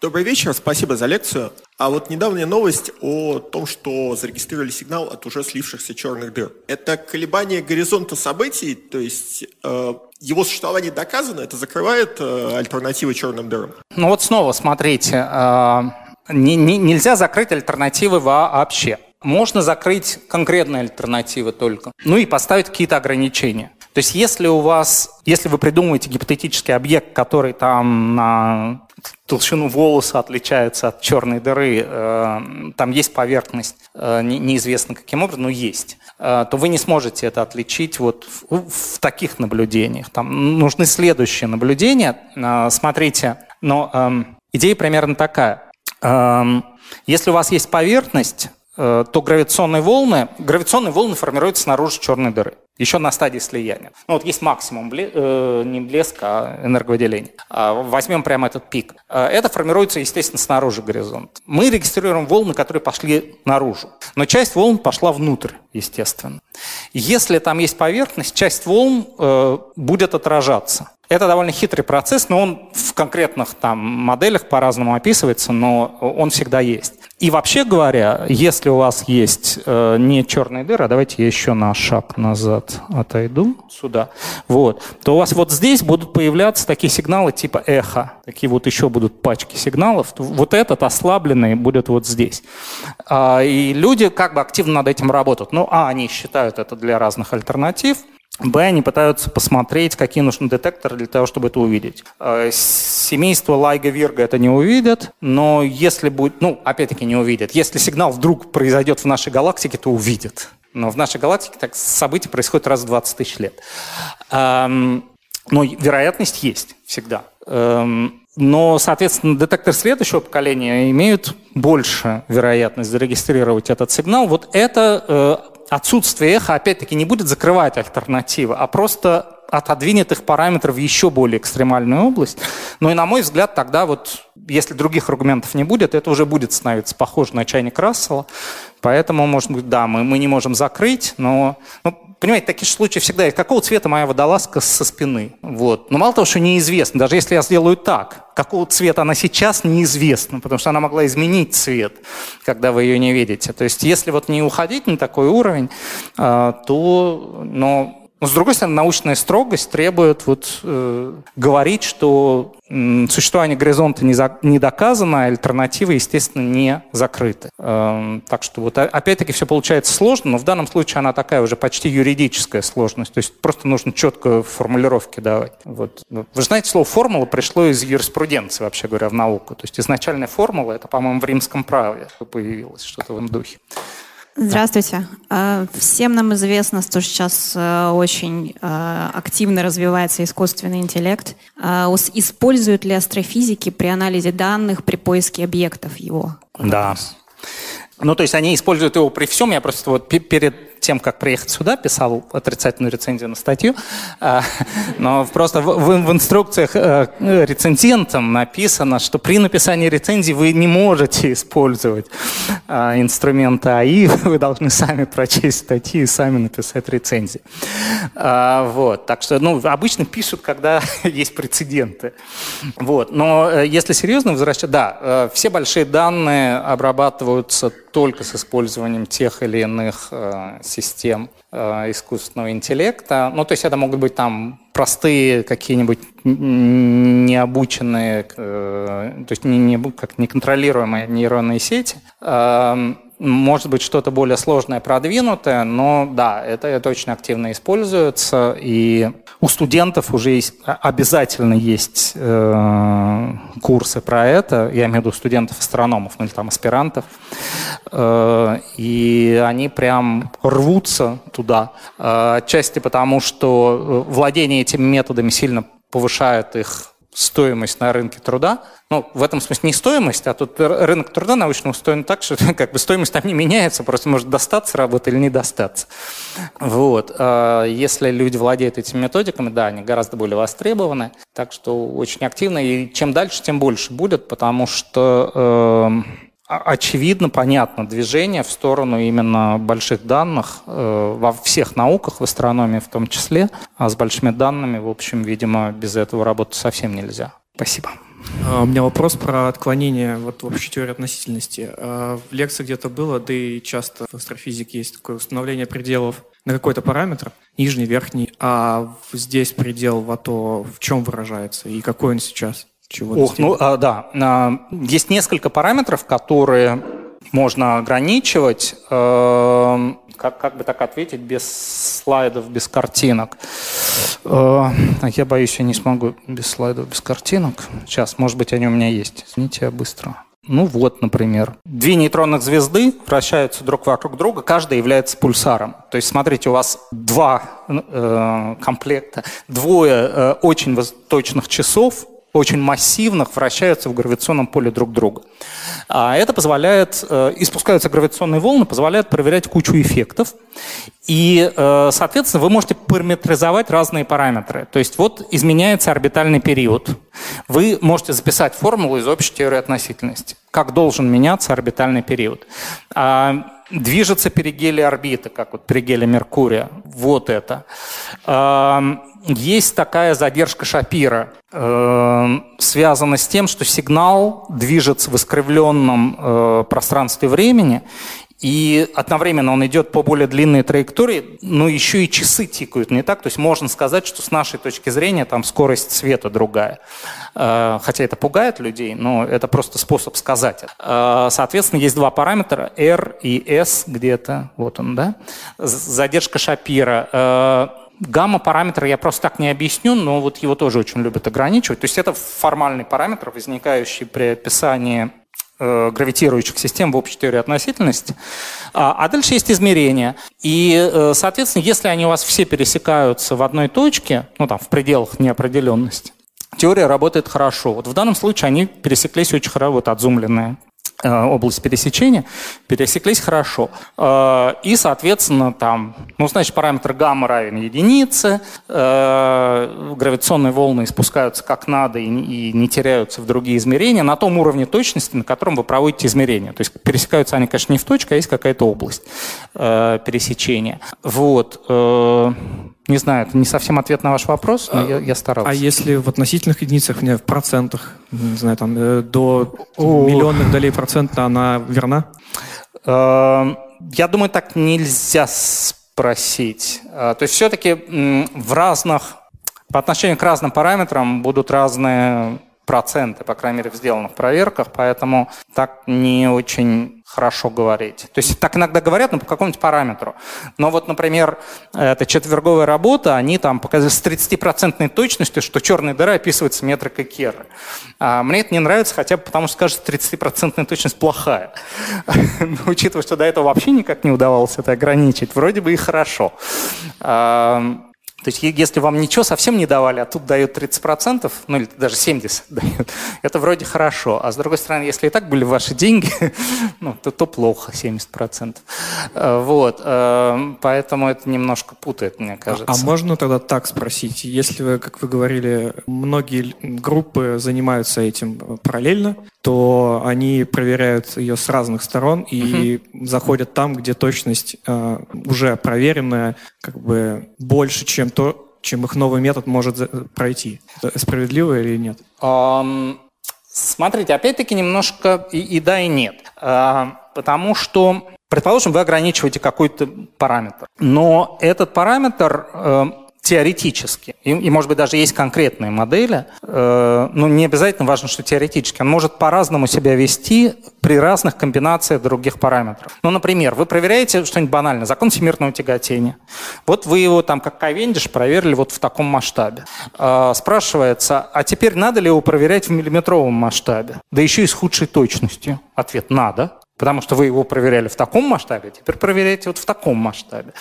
Добрый вечер, спасибо за лекцию. А вот недавняя новость о том, что зарегистрировали сигнал от уже слившихся черных дыр. Это колебание горизонта событий, то есть э, его существование доказано, это закрывает э, альтернативы черным дырам? Ну вот снова, смотрите, э, не, не, нельзя закрыть альтернативы вообще. Можно закрыть конкретные альтернативы только. Ну и поставить какие-то ограничения. То есть если у вас, если вы придумываете гипотетический объект, который там на толщину волоса отличается от черной дыры, э, там есть поверхность, э, не, неизвестно каким образом, но есть, э, то вы не сможете это отличить вот в, в таких наблюдениях. Там нужны следующие наблюдения. Э, смотрите, но э, идея примерно такая. Э, если у вас есть поверхность, то гравитационные волны, гравитационные волны формируются снаружи черной дыры, еще на стадии слияния. Ну вот есть максимум, бле, э, не блеска, а энерговыделения. А возьмем прямо этот пик. Э, это формируется, естественно, снаружи горизонта. Мы регистрируем волны, которые пошли наружу, но часть волн пошла внутрь, естественно. Если там есть поверхность, часть волн э, будет отражаться. Это довольно хитрый процесс, но он в конкретных там моделях по-разному описывается, но он всегда есть. И вообще говоря, если у вас есть э, не черные дыры, а давайте я еще на шаг назад отойду сюда, вот, то у вас вот здесь будут появляться такие сигналы типа эхо, такие вот еще будут пачки сигналов. Вот этот ослабленный будет вот здесь. А, и люди как бы активно над этим работают. Ну, а, они считают это для разных альтернатив, Б, они пытаются посмотреть, какие нужны детекторы для того, чтобы это увидеть. Э, семейство Лайга Вирга это не увидят, но если будет, ну, опять-таки не увидят. Если сигнал вдруг произойдет в нашей галактике, то увидят. Но в нашей галактике так события происходят раз в 20 тысяч лет. Эм, но вероятность есть всегда. Но, соответственно, детекторы следующего поколения имеют больше вероятность зарегистрировать этот сигнал. Вот это э, отсутствие эха, опять-таки, не будет закрывать альтернативы, а просто отодвинет их параметры в еще более экстремальную область. Но и, на мой взгляд, тогда вот, если других аргументов не будет, это уже будет становиться похоже на чайник Рассела. Поэтому, может быть, да, мы, мы не можем закрыть, но ну, понимаете, такие случаи всегда есть. Какого цвета моя водолазка со спины? Вот. Но мало того, что неизвестно, даже если я сделаю так, какого цвета она сейчас, неизвестно, потому что она могла изменить цвет, когда вы ее не видите. То есть если вот не уходить на такой уровень, а, то, но но, с другой стороны, научная строгость требует вот, э, говорить, что э, существование горизонта не, за, не доказано, а альтернативы, естественно, не закрыты. Э, так что вот опять-таки все получается сложно, но в данном случае она такая уже почти юридическая сложность. То есть просто нужно четко формулировки давать. Вот. Вы знаете, слово «формула» пришло из юриспруденции, вообще говоря, в науку. То есть изначальная формула – это, по-моему, в римском праве появилось, что-то в этом духе. Здравствуйте. А, всем нам известно, что сейчас э, очень э, активно развивается искусственный интеллект. А, используют ли астрофизики при анализе данных, при поиске объектов его? Да. Ну, то есть они используют его при всем. Я просто вот перед тем, как приехать сюда, писал отрицательную рецензию на статью, а, но просто в, инструкциях э, рецензентам написано, что при написании рецензии вы не можете использовать а, инструменты АИ, вы должны сами прочесть статьи и сами написать рецензии. А, вот, так что, ну, обычно пишут, когда есть прецеденты. Вот, но э, если серьезно возвращаться, да, э, все большие данные обрабатываются только с использованием тех или иных систем э, искусственного интеллекта. Ну, то есть это могут быть там простые какие-нибудь необученные, э, то есть не, не, как неконтролируемые нейронные сети. Может быть что-то более сложное, продвинутое, но да, это, это очень активно используется, и у студентов уже есть, а, обязательно есть э, курсы про это, я имею в виду студентов-астрономов, ну или там аспирантов, э, и они прям рвутся туда, э, отчасти потому, что э, владение этими методами сильно повышает их стоимость на рынке труда. Ну, в этом смысле не стоимость, а тут рынок труда научно устроен так, что как бы стоимость там не меняется, просто может достаться работа или не достаться. Вот. А если люди владеют этими методиками, да, они гораздо более востребованы, так что очень активно, и чем дальше, тем больше будет, потому что э, очевидно, понятно движение в сторону именно больших данных э, во всех науках, в астрономии в том числе. А с большими данными, в общем, видимо, без этого работать совсем нельзя. Спасибо. А, у меня вопрос про отклонение вот, в общей теории относительности. А, в лекции где-то было, да и часто в астрофизике есть такое установление пределов на какой-то параметр, нижний, верхний, а здесь предел в то в чем выражается и какой он сейчас? Чего Ох, ну а, да. А, есть несколько параметров, которые можно ограничивать. Э, как, как бы так ответить без слайдов, без картинок? Э, я боюсь, я не смогу без слайдов, без картинок. Сейчас, может быть, они у меня есть. Извините, я быстро. Ну вот, например, две нейтронных звезды вращаются друг вокруг друга, каждая является пульсаром. То есть, смотрите, у вас два э, комплекта, двое э, очень точных часов, очень массивных вращаются в гравитационном поле друг друга. А это позволяет, э, испускаются гравитационные волны, позволяют проверять кучу эффектов. И, э, соответственно, вы можете параметризовать разные параметры. То есть вот изменяется орбитальный период. Вы можете записать формулу из общей теории относительности. Как должен меняться орбитальный период. А, движется перигелий орбиты, как вот перигелий Меркурия. Вот это. А, есть такая задержка Шапира, э, связана с тем, что сигнал движется в искривленном э, пространстве времени, и одновременно он идет по более длинной траектории, но еще и часы тикают, не так? То есть можно сказать, что с нашей точки зрения там скорость света другая. Э, хотя это пугает людей, но это просто способ сказать. Э, соответственно, есть два параметра, R и S где-то, вот он, да? Задержка Шапира э, Гамма-параметр я просто так не объясню, но вот его тоже очень любят ограничивать. То есть это формальный параметр, возникающий при описании гравитирующих систем в общей теории относительности. А, а дальше есть измерения. И, э, соответственно, если они у вас все пересекаются в одной точке, ну там в пределах неопределенности, теория работает хорошо. Вот в данном случае они пересеклись очень хорошо, вот отзумленные. Э, область пересечения, пересеклись хорошо. Э, и, соответственно, там, ну, значит, параметр гамма равен единице, э, гравитационные волны спускаются как надо и не теряются в другие измерения на том уровне точности, на котором вы проводите измерения. То есть пересекаются они, конечно, не в точке, а есть какая-то область пересечения. Вот. Не знаю, это не совсем ответ на ваш вопрос, но а, я, я старался. А если в относительных единицах, в процентах, не знаю, там, э, до О. миллионных долей процента она верна? Э, я думаю, так нельзя спросить. Э, то есть все-таки в разных, по отношению к разным параметрам будут разные проценты, по крайней мере, в сделанных проверках, поэтому так не очень хорошо говорить. То есть так иногда говорят, но по какому-нибудь параметру. Но вот, например, эта четверговая работа, они там показывают с 30% точностью, что черная дыра описывается метрикой Керры. А мне это не нравится, хотя бы потому, что, кажется, 30% точность плохая. Учитывая, что до этого вообще никак не удавалось это ограничить, вроде бы и хорошо. То есть если вам ничего совсем не давали, а тут дают 30%, ну или даже 70% дают, это вроде хорошо. А с другой стороны, если и так были ваши деньги, ну, то, то плохо 70%. Э, вот. Э, поэтому это немножко путает, мне кажется. А, а можно тогда так спросить? Если вы, как вы говорили, многие группы занимаются этим параллельно, то они проверяют ее с разных сторон и угу. заходят там, где точность э, уже проверенная, как бы больше, чем то, чем их новый метод может пройти. Это справедливо или нет? Um, смотрите, опять-таки немножко и, и да, и нет. Uh, потому что, предположим, вы ограничиваете какой-то параметр, но этот параметр uh, теоретически, и, и, может быть, даже есть конкретные модели, э, но не обязательно важно, что теоретически, он может по-разному себя вести при разных комбинациях других параметров. Ну, например, вы проверяете что-нибудь банальное, закон всемирного тяготения. Вот вы его там как Ковендиш проверили вот в таком масштабе. Э, спрашивается, а теперь надо ли его проверять в миллиметровом масштабе? Да еще и с худшей точностью. Ответ – надо потому что вы его проверяли в таком масштабе, теперь проверяете вот в таком масштабе.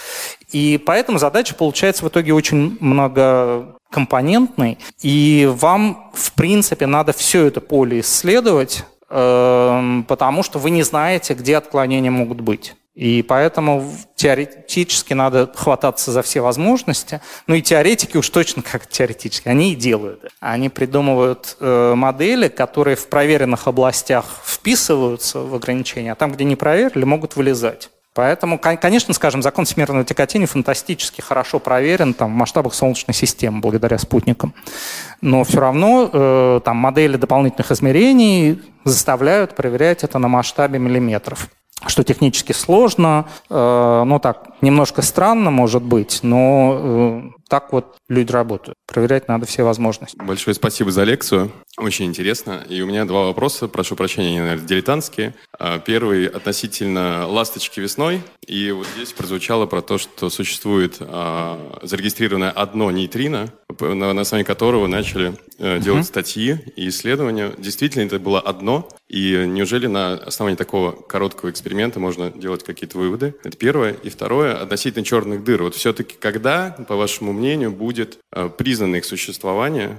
И поэтому задача получается в итоге очень многокомпонентной, и вам, в принципе, надо все это поле исследовать, эм, потому что вы не знаете, где отклонения могут быть. И поэтому теоретически надо хвататься за все возможности. Ну и теоретики уж точно как теоретически, они и делают. Они придумывают э, модели, которые в проверенных областях вписываются в ограничения, а там, где не проверили, могут вылезать. Поэтому, конечно, скажем, закон всемирного тяготения фантастически хорошо проверен там, в масштабах Солнечной системы благодаря спутникам. Но все равно э, там, модели дополнительных измерений заставляют проверять это на масштабе миллиметров что технически сложно, э, ну так, немножко странно может быть, но э, так вот люди работают. Проверять надо все возможности. Большое спасибо за лекцию. Очень интересно. И у меня два вопроса. Прошу прощения, они, наверное, дилетантские. А, первый относительно ласточки весной. И вот здесь прозвучало про то, что существует а, зарегистрированное одно нейтрино, на, на основании которого начали а, делать uh-huh. статьи и исследования. Действительно, это было одно. И неужели на основании такого короткого эксперимента можно делать какие-то выводы? Это первое. И второе, относительно черных дыр. Вот все-таки когда, по вашему мнению, будет э, признано их существование?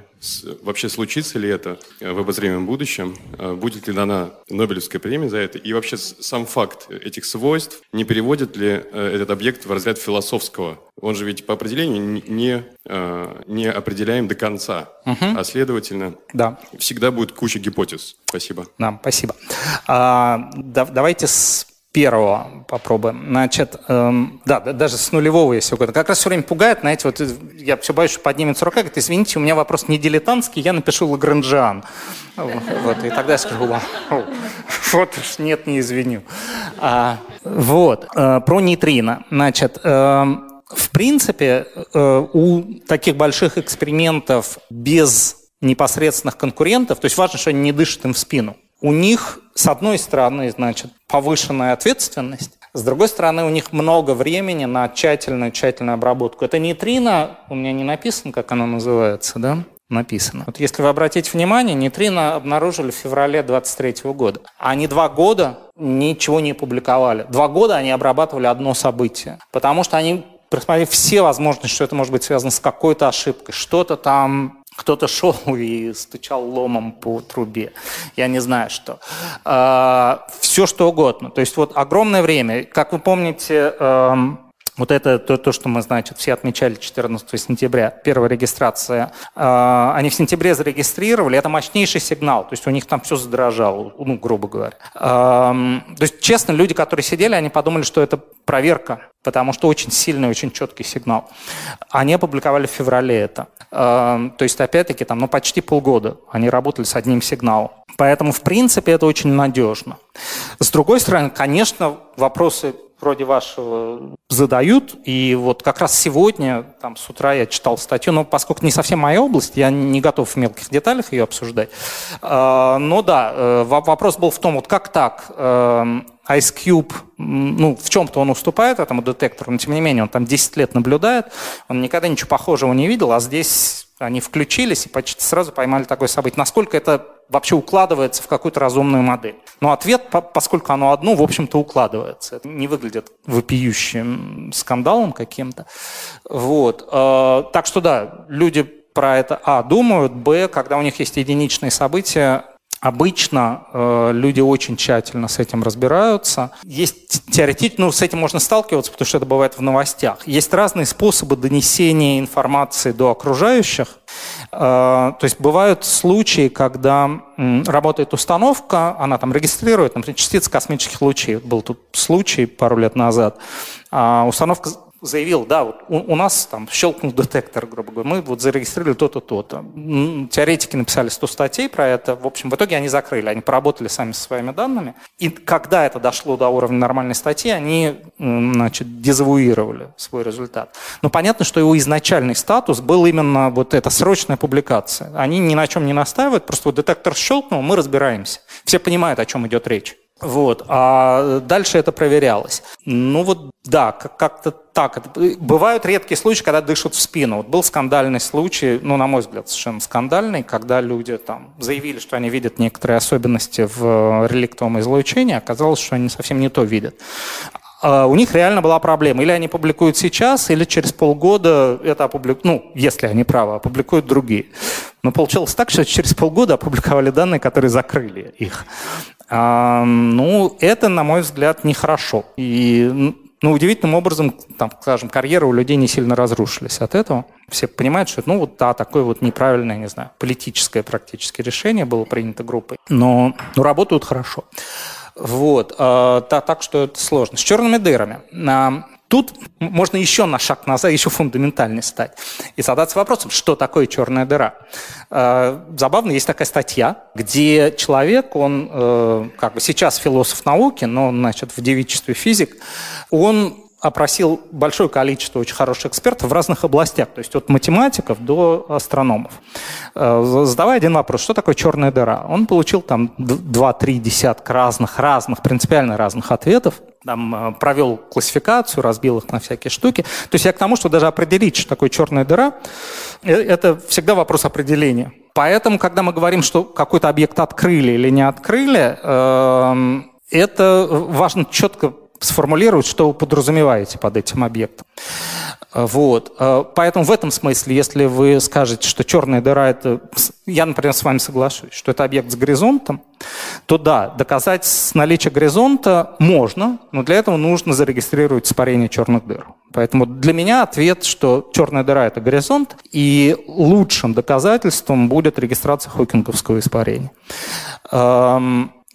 Вообще случится ли это э, в обозримом будущем? Э, будет ли дана Нобелевская премия за это? И вообще сам факт этих свойств не переводит ли этот объект в разряд философского? Он же ведь по определению не, не определяем до конца, угу. а следовательно да. всегда будет куча гипотез. Спасибо. Да, спасибо. А, да, давайте с первого попробуем. Значит, эм, да, даже с нулевого, если угодно. Как раз все время пугает, знаете, вот я все боюсь, что поднимется рука, говорит, извините, у меня вопрос не дилетантский, я напишу Лагранжиан. Вот, и тогда я скажу, вот уж нет, не извиню. А, вот, э, про нейтрино. Значит, э, в принципе, э, у таких больших экспериментов без непосредственных конкурентов, то есть важно, что они не дышат им в спину, у них, с одной стороны, значит, повышенная ответственность, с другой стороны, у них много времени на тщательную, тщательную обработку. Это нейтрино, у меня не написано, как оно называется, да? Написано. Вот если вы обратите внимание, нейтрино обнаружили в феврале 23 года. Они два года ничего не публиковали. Два года они обрабатывали одно событие. Потому что они просмотрели все возможности, что это может быть связано с какой-то ошибкой. Что-то там кто-то шел и стучал ломом по трубе. Я не знаю, что. А, все, что угодно. То есть вот огромное время. Как вы помните, эм, вот это то, то, что мы, значит, все отмечали 14 сентября, первая регистрация. Э, они в сентябре зарегистрировали, это мощнейший сигнал, то есть у них там все задрожало, ну, грубо говоря. Э, то есть, честно, люди, которые сидели, они подумали, что это проверка, потому что очень сильный, очень четкий сигнал. Они опубликовали в феврале это. Э, то есть, опять-таки, там, ну, почти полгода они работали с одним сигналом. Поэтому, в принципе, это очень надежно. С другой стороны, конечно, вопросы вроде вашего задают. И вот как раз сегодня, там, с утра я читал статью, но поскольку не совсем моя область, я не готов в мелких деталях ее обсуждать. А, но да, э, вопрос был в том, вот как так? Э, Ice Cube, ну, в чем-то он уступает этому детектору, но тем не менее он там 10 лет наблюдает, он никогда ничего похожего не видел, а здесь они включились и почти сразу поймали такое событие. Насколько это вообще укладывается в какую-то разумную модель? Но ответ, поскольку оно одно, в общем-то, укладывается. Это не выглядит вопиющим скандалом каким-то. Вот. Э, Так что да, люди про это, а, думают, б, когда у них есть единичные события, Обычно э, люди очень тщательно с этим разбираются. Есть теоретически, ну, с этим можно сталкиваться, потому что это бывает в новостях. Есть разные способы донесения информации до окружающих. Э, то есть бывают случаи, когда э, работает установка, она там регистрирует, например, частицы космических лучей. Был тут случай пару лет назад. Э, установка заявил, да, вот у, у нас там щелкнул детектор, грубо говоря, мы вот зарегистрировали то-то, то-то. Теоретики написали 100 статей про это. В общем, в итоге они закрыли, они поработали сами со своими данными. И когда это дошло до уровня нормальной статьи, они, значит, дезавуировали свой результат. Но понятно, что его изначальный статус был именно вот эта срочная публикация. Они ни на чем не настаивают, просто вот детектор щелкнул, мы разбираемся. Все понимают, о чем идет речь. Вот. А дальше это проверялось. Ну вот да, как-то так. Бывают редкие случаи, когда дышат в спину. Вот был скандальный случай, ну, на мой взгляд, совершенно скандальный, когда люди там заявили, что они видят некоторые особенности в реликтовом излучении, оказалось, что они совсем не то видят. А у них реально была проблема. Или они публикуют сейчас, или через полгода это опубликуют, ну, если они правы, опубликуют другие. Но получилось так, что через полгода опубликовали данные, которые закрыли их. А, ну, это, на мой взгляд, нехорошо. И ну, удивительным образом, там, скажем, карьеры у людей не сильно разрушились от этого. Все понимают, что, ну, вот, да, такое вот неправильное, не знаю, политическое практически решение было принято группой, но ну, работают хорошо. Вот, э, так, что это сложно. С черными дырами. Тут можно еще на шаг назад, еще фундаментальнее стать и задаться вопросом, что такое черная дыра. Э, забавно, есть такая статья, где человек, он э, как бы сейчас философ науки, но значит в девичестве физик, он опросил большое количество очень хороших экспертов в разных областях, то есть от математиков до астрономов. Э, задавая один вопрос, что такое черная дыра, он получил там 2-3 десятка разных, разных, принципиально разных ответов, там, э, провел классификацию, разбил их на всякие штуки. То есть я к тому, что даже определить, что такое черная дыра, э, это всегда вопрос определения. Поэтому, когда мы говорим, что какой-то объект открыли или не открыли, эм, это важно четко сформулировать, что вы подразумеваете под этим объектом. Вот. Поэтому в этом смысле, если вы скажете, что черная дыра – это… Я, например, с вами соглашусь, что это объект с горизонтом, то да, доказать наличие горизонта можно, но для этого нужно зарегистрировать испарение черных дыр. Поэтому для меня ответ, что черная дыра – это горизонт, и лучшим доказательством будет регистрация хокинговского испарения.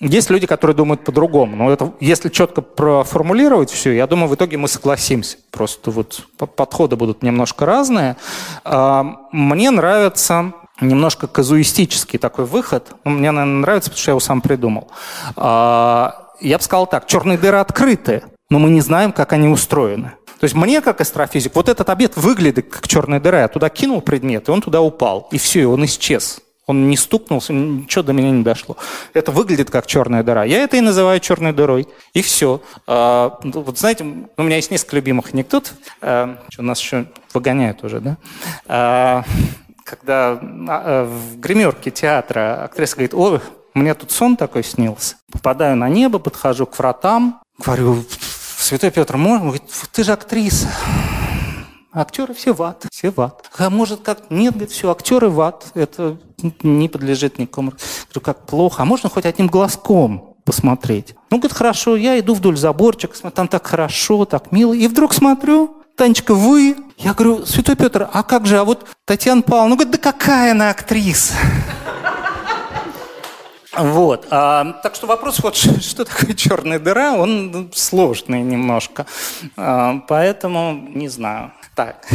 Есть люди, которые думают по-другому. Но это, если четко проформулировать все, я думаю, в итоге мы согласимся. Просто вот подходы будут немножко разные. А, мне нравится немножко казуистический такой выход. Ну, мне, наверное, нравится, потому что я его сам придумал. А, я бы сказал так, черные дыры открыты, но мы не знаем, как они устроены. То есть мне, как астрофизик, вот этот объект выглядит как черная дыра. Я туда кинул предмет, и он туда упал. И все, и он исчез. Он не стукнулся, ничего до меня не дошло. Это выглядит как черная дыра. Я это и называю черной дырой. И все. А, ну, вот знаете, у меня есть несколько любимых анекдотов. А, нас еще выгоняют уже, да? А, когда а, в гримерке театра актриса говорит, ой, мне тут сон такой снился. Попадаю на небо, подхожу к вратам, говорю, Святой Петр, можно? Говорит, ты же актриса. Актеры все в ад, все в ад. А может как? Нет, говорит, все, актеры в ад. Это не подлежит никому. Говорю, как плохо. А можно хоть одним глазком посмотреть? Ну, говорит, хорошо, я иду вдоль заборчика, там так хорошо, так мило. И вдруг смотрю, Танечка, вы? Я говорю, Святой Петр, а как же, а вот Татьяна Павловна, ну, говорит, да какая она актриса? Вот. А, так что вопрос, вот что такое черная дыра, он сложный немножко. А, поэтому не знаю. Так.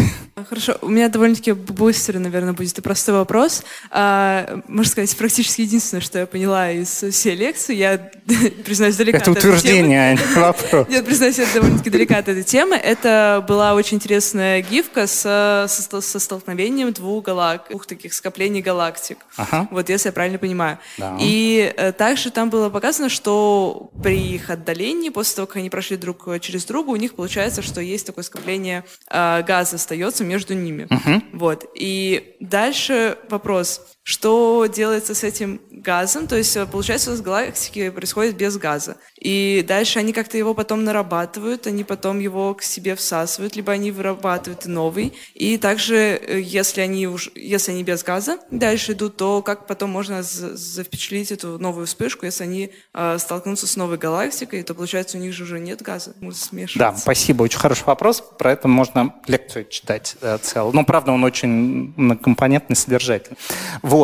Хорошо, у меня довольно-таки быстрый, наверное, будет и простой вопрос. А, можно сказать, практически единственное, что я поняла из всей лекции, я признаюсь, далека Это утверждение, а не вопрос. Нет, признаюсь, это довольно-таки далека от этой темы. Это была очень интересная гифка со, со, со столкновением двух галак, двух таких скоплений галактик. Ага. Вот, если я правильно понимаю. Да. И э, также там было показано, что при их отдалении, после того, как они прошли друг через друга, у них получается, что есть такое скопление э, газа остается между ними. Угу. Вот. И дальше вопрос, что делается с этим газом? То есть, получается, у нас галактики происходит без газа. И дальше они как-то его потом нарабатывают, они потом его к себе всасывают, либо они вырабатывают новый. И также, э, если они, уж, если они без газа дальше идут, то как потом можно запечатлеть эту новую вспышку, если они э, столкнутся с новой галактикой, то получается у них же уже нет газа, Да, спасибо, очень хороший вопрос. Про это можно лекцию читать э, целую. Но, правда, он очень многокомпонентный, содержательный. Вот.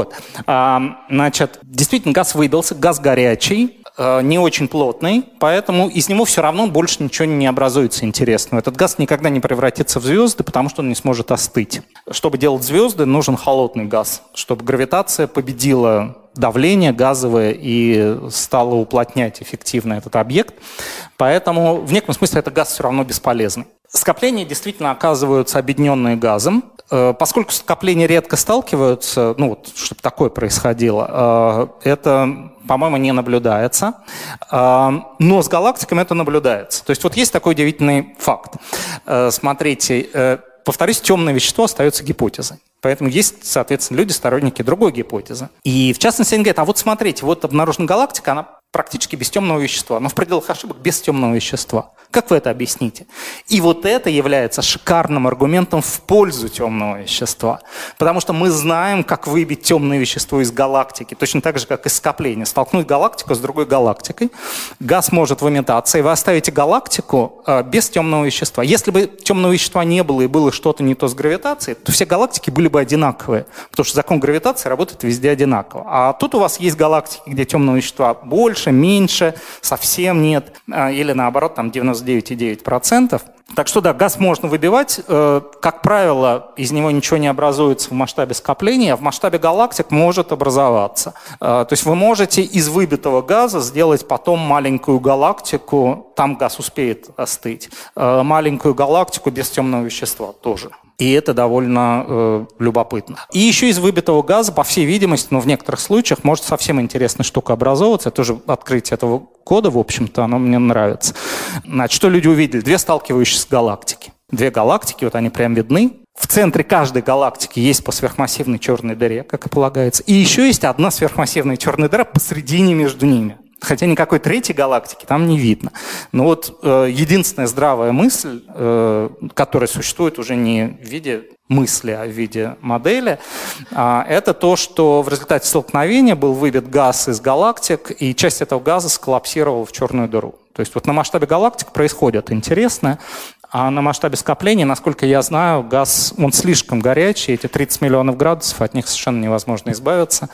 А, значит, действительно, газ выбился, газ горячий, Э, не очень плотный, поэтому из него все равно больше ничего не образуется интересного. Этот газ никогда не превратится в звезды, потому что он не сможет остыть. Чтобы делать звезды, нужен холодный газ, чтобы гравитация победила давление газовое и стала уплотнять эффективно этот объект. Поэтому в некотором смысле этот газ все равно бесполезный. Скопления действительно оказываются объединенные газом. Э, поскольку скопления редко сталкиваются, ну вот, чтобы такое происходило, э, это, по-моему, не наблюдается. Э, но с галактиками это наблюдается. То есть вот есть такой удивительный факт. Смотрите, повторюсь, темное вещество остается гипотезой. Поэтому есть, соответственно, люди, сторонники другой гипотезы. И в частности, они говорят, а вот смотрите, вот обнаружена галактика, она практически без темного вещества, но в пределах ошибок без темного вещества. Как вы это объясните? И вот это является шикарным аргументом в пользу темного вещества. Потому что мы знаем, как выбить темное вещество из галактики, точно так же, как из скопления. Столкнуть галактику с другой галактикой. Газ может в имитации. Вы оставите галактику э, без темного вещества. Если бы темного вещества не было и было что-то не то с гравитацией, то все галактики были бы одинаковые. Потому что закон гравитации работает везде одинаково. А тут у вас есть галактики, где темного вещества больше, меньше, совсем нет. Э, или наоборот, там 90 99,9%. Так что да, газ можно выбивать. Э, как правило, из него ничего не образуется в масштабе скопления, а в масштабе галактик может образоваться. Э, то есть вы можете из выбитого газа сделать потом маленькую галактику, там газ успеет остыть, маленькую галактику без темного вещества тоже. И это довольно э, любопытно. И еще из выбитого газа, по всей видимости, но в некоторых случаях может совсем интересная штука образовываться. Это тоже открытие этого кода, в общем-то, оно мне нравится. Значит, что люди увидели? Две сталкивающиеся галактики. Две галактики, вот они прям видны. В центре каждой галактики есть по сверхмассивной черной дыре, как и полагается. И еще есть одна сверхмассивная черная дыра посредине между ними. Хотя никакой третьей галактики там не видно. Но вот э, единственная здравая мысль, э, которая существует уже не в виде мысли, а в виде модели, э, это то, что в результате столкновения был выбит газ из галактик, и часть этого газа сколлапсировала в черную дыру. То есть вот на масштабе галактик происходит интересное, а на масштабе скопления, насколько я знаю, газ, он слишком горячий, эти 30 миллионов градусов, от них совершенно невозможно избавиться.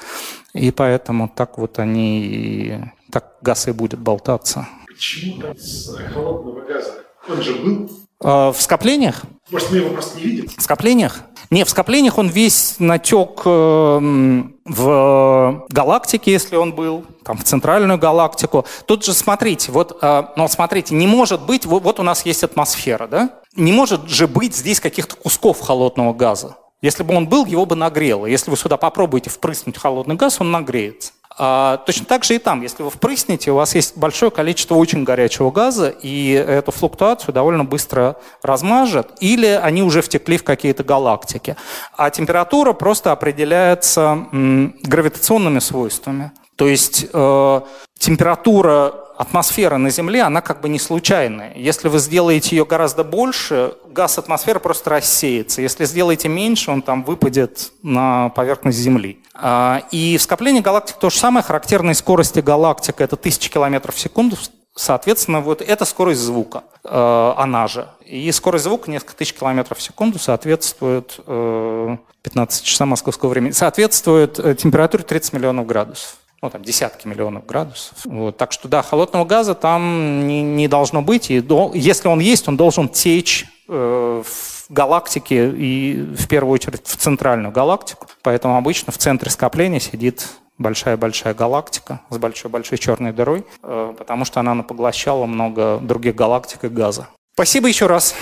И поэтому так вот они, так газ и будет болтаться. Почему там с холодного газа? Он же был? А, в скоплениях? Может, мы его просто не видим? В скоплениях? Не, в скоплениях он весь натек эм, в галактике, если он был, там, в центральную галактику. Тут же, смотрите, вот, э, ну, смотрите, не может быть, вот, вот у нас есть атмосфера, да? Не может же быть здесь каких-то кусков холодного газа. Если бы он был, его бы нагрело. Если вы сюда попробуете впрыснуть холодный газ, он нагреется. А, точно так же и там. Если вы впрыснете, у вас есть большое количество очень горячего газа, и эту флуктуацию довольно быстро размажет, или они уже втекли в какие-то галактики. А температура просто определяется гравитационными свойствами. То есть э, температура атмосферы на Земле, она как бы не случайная. Если вы сделаете ее гораздо больше, газ атмосферы просто рассеется. Если сделаете меньше, он там выпадет на поверхность Земли. А, и в скоплении галактик то же самое. Характерной скорости галактик это 1000 км в секунду. Соответственно, вот это скорость звука, э, она же. И скорость звука несколько тысяч километров в секунду соответствует 15 часа московского времени, соответствует э, температуре 30 миллионов градусов ну, там, десятки миллионов градусов. Вот. Так что, да, холодного газа там не, не должно быть. И до, если он есть, он должен течь э, в галактике и, в первую очередь, в центральную галактику. Поэтому обычно в центре скопления сидит большая-большая галактика с большой-большой черной дырой, э, потому что она поглощала много других галактик и газа. Спасибо еще раз.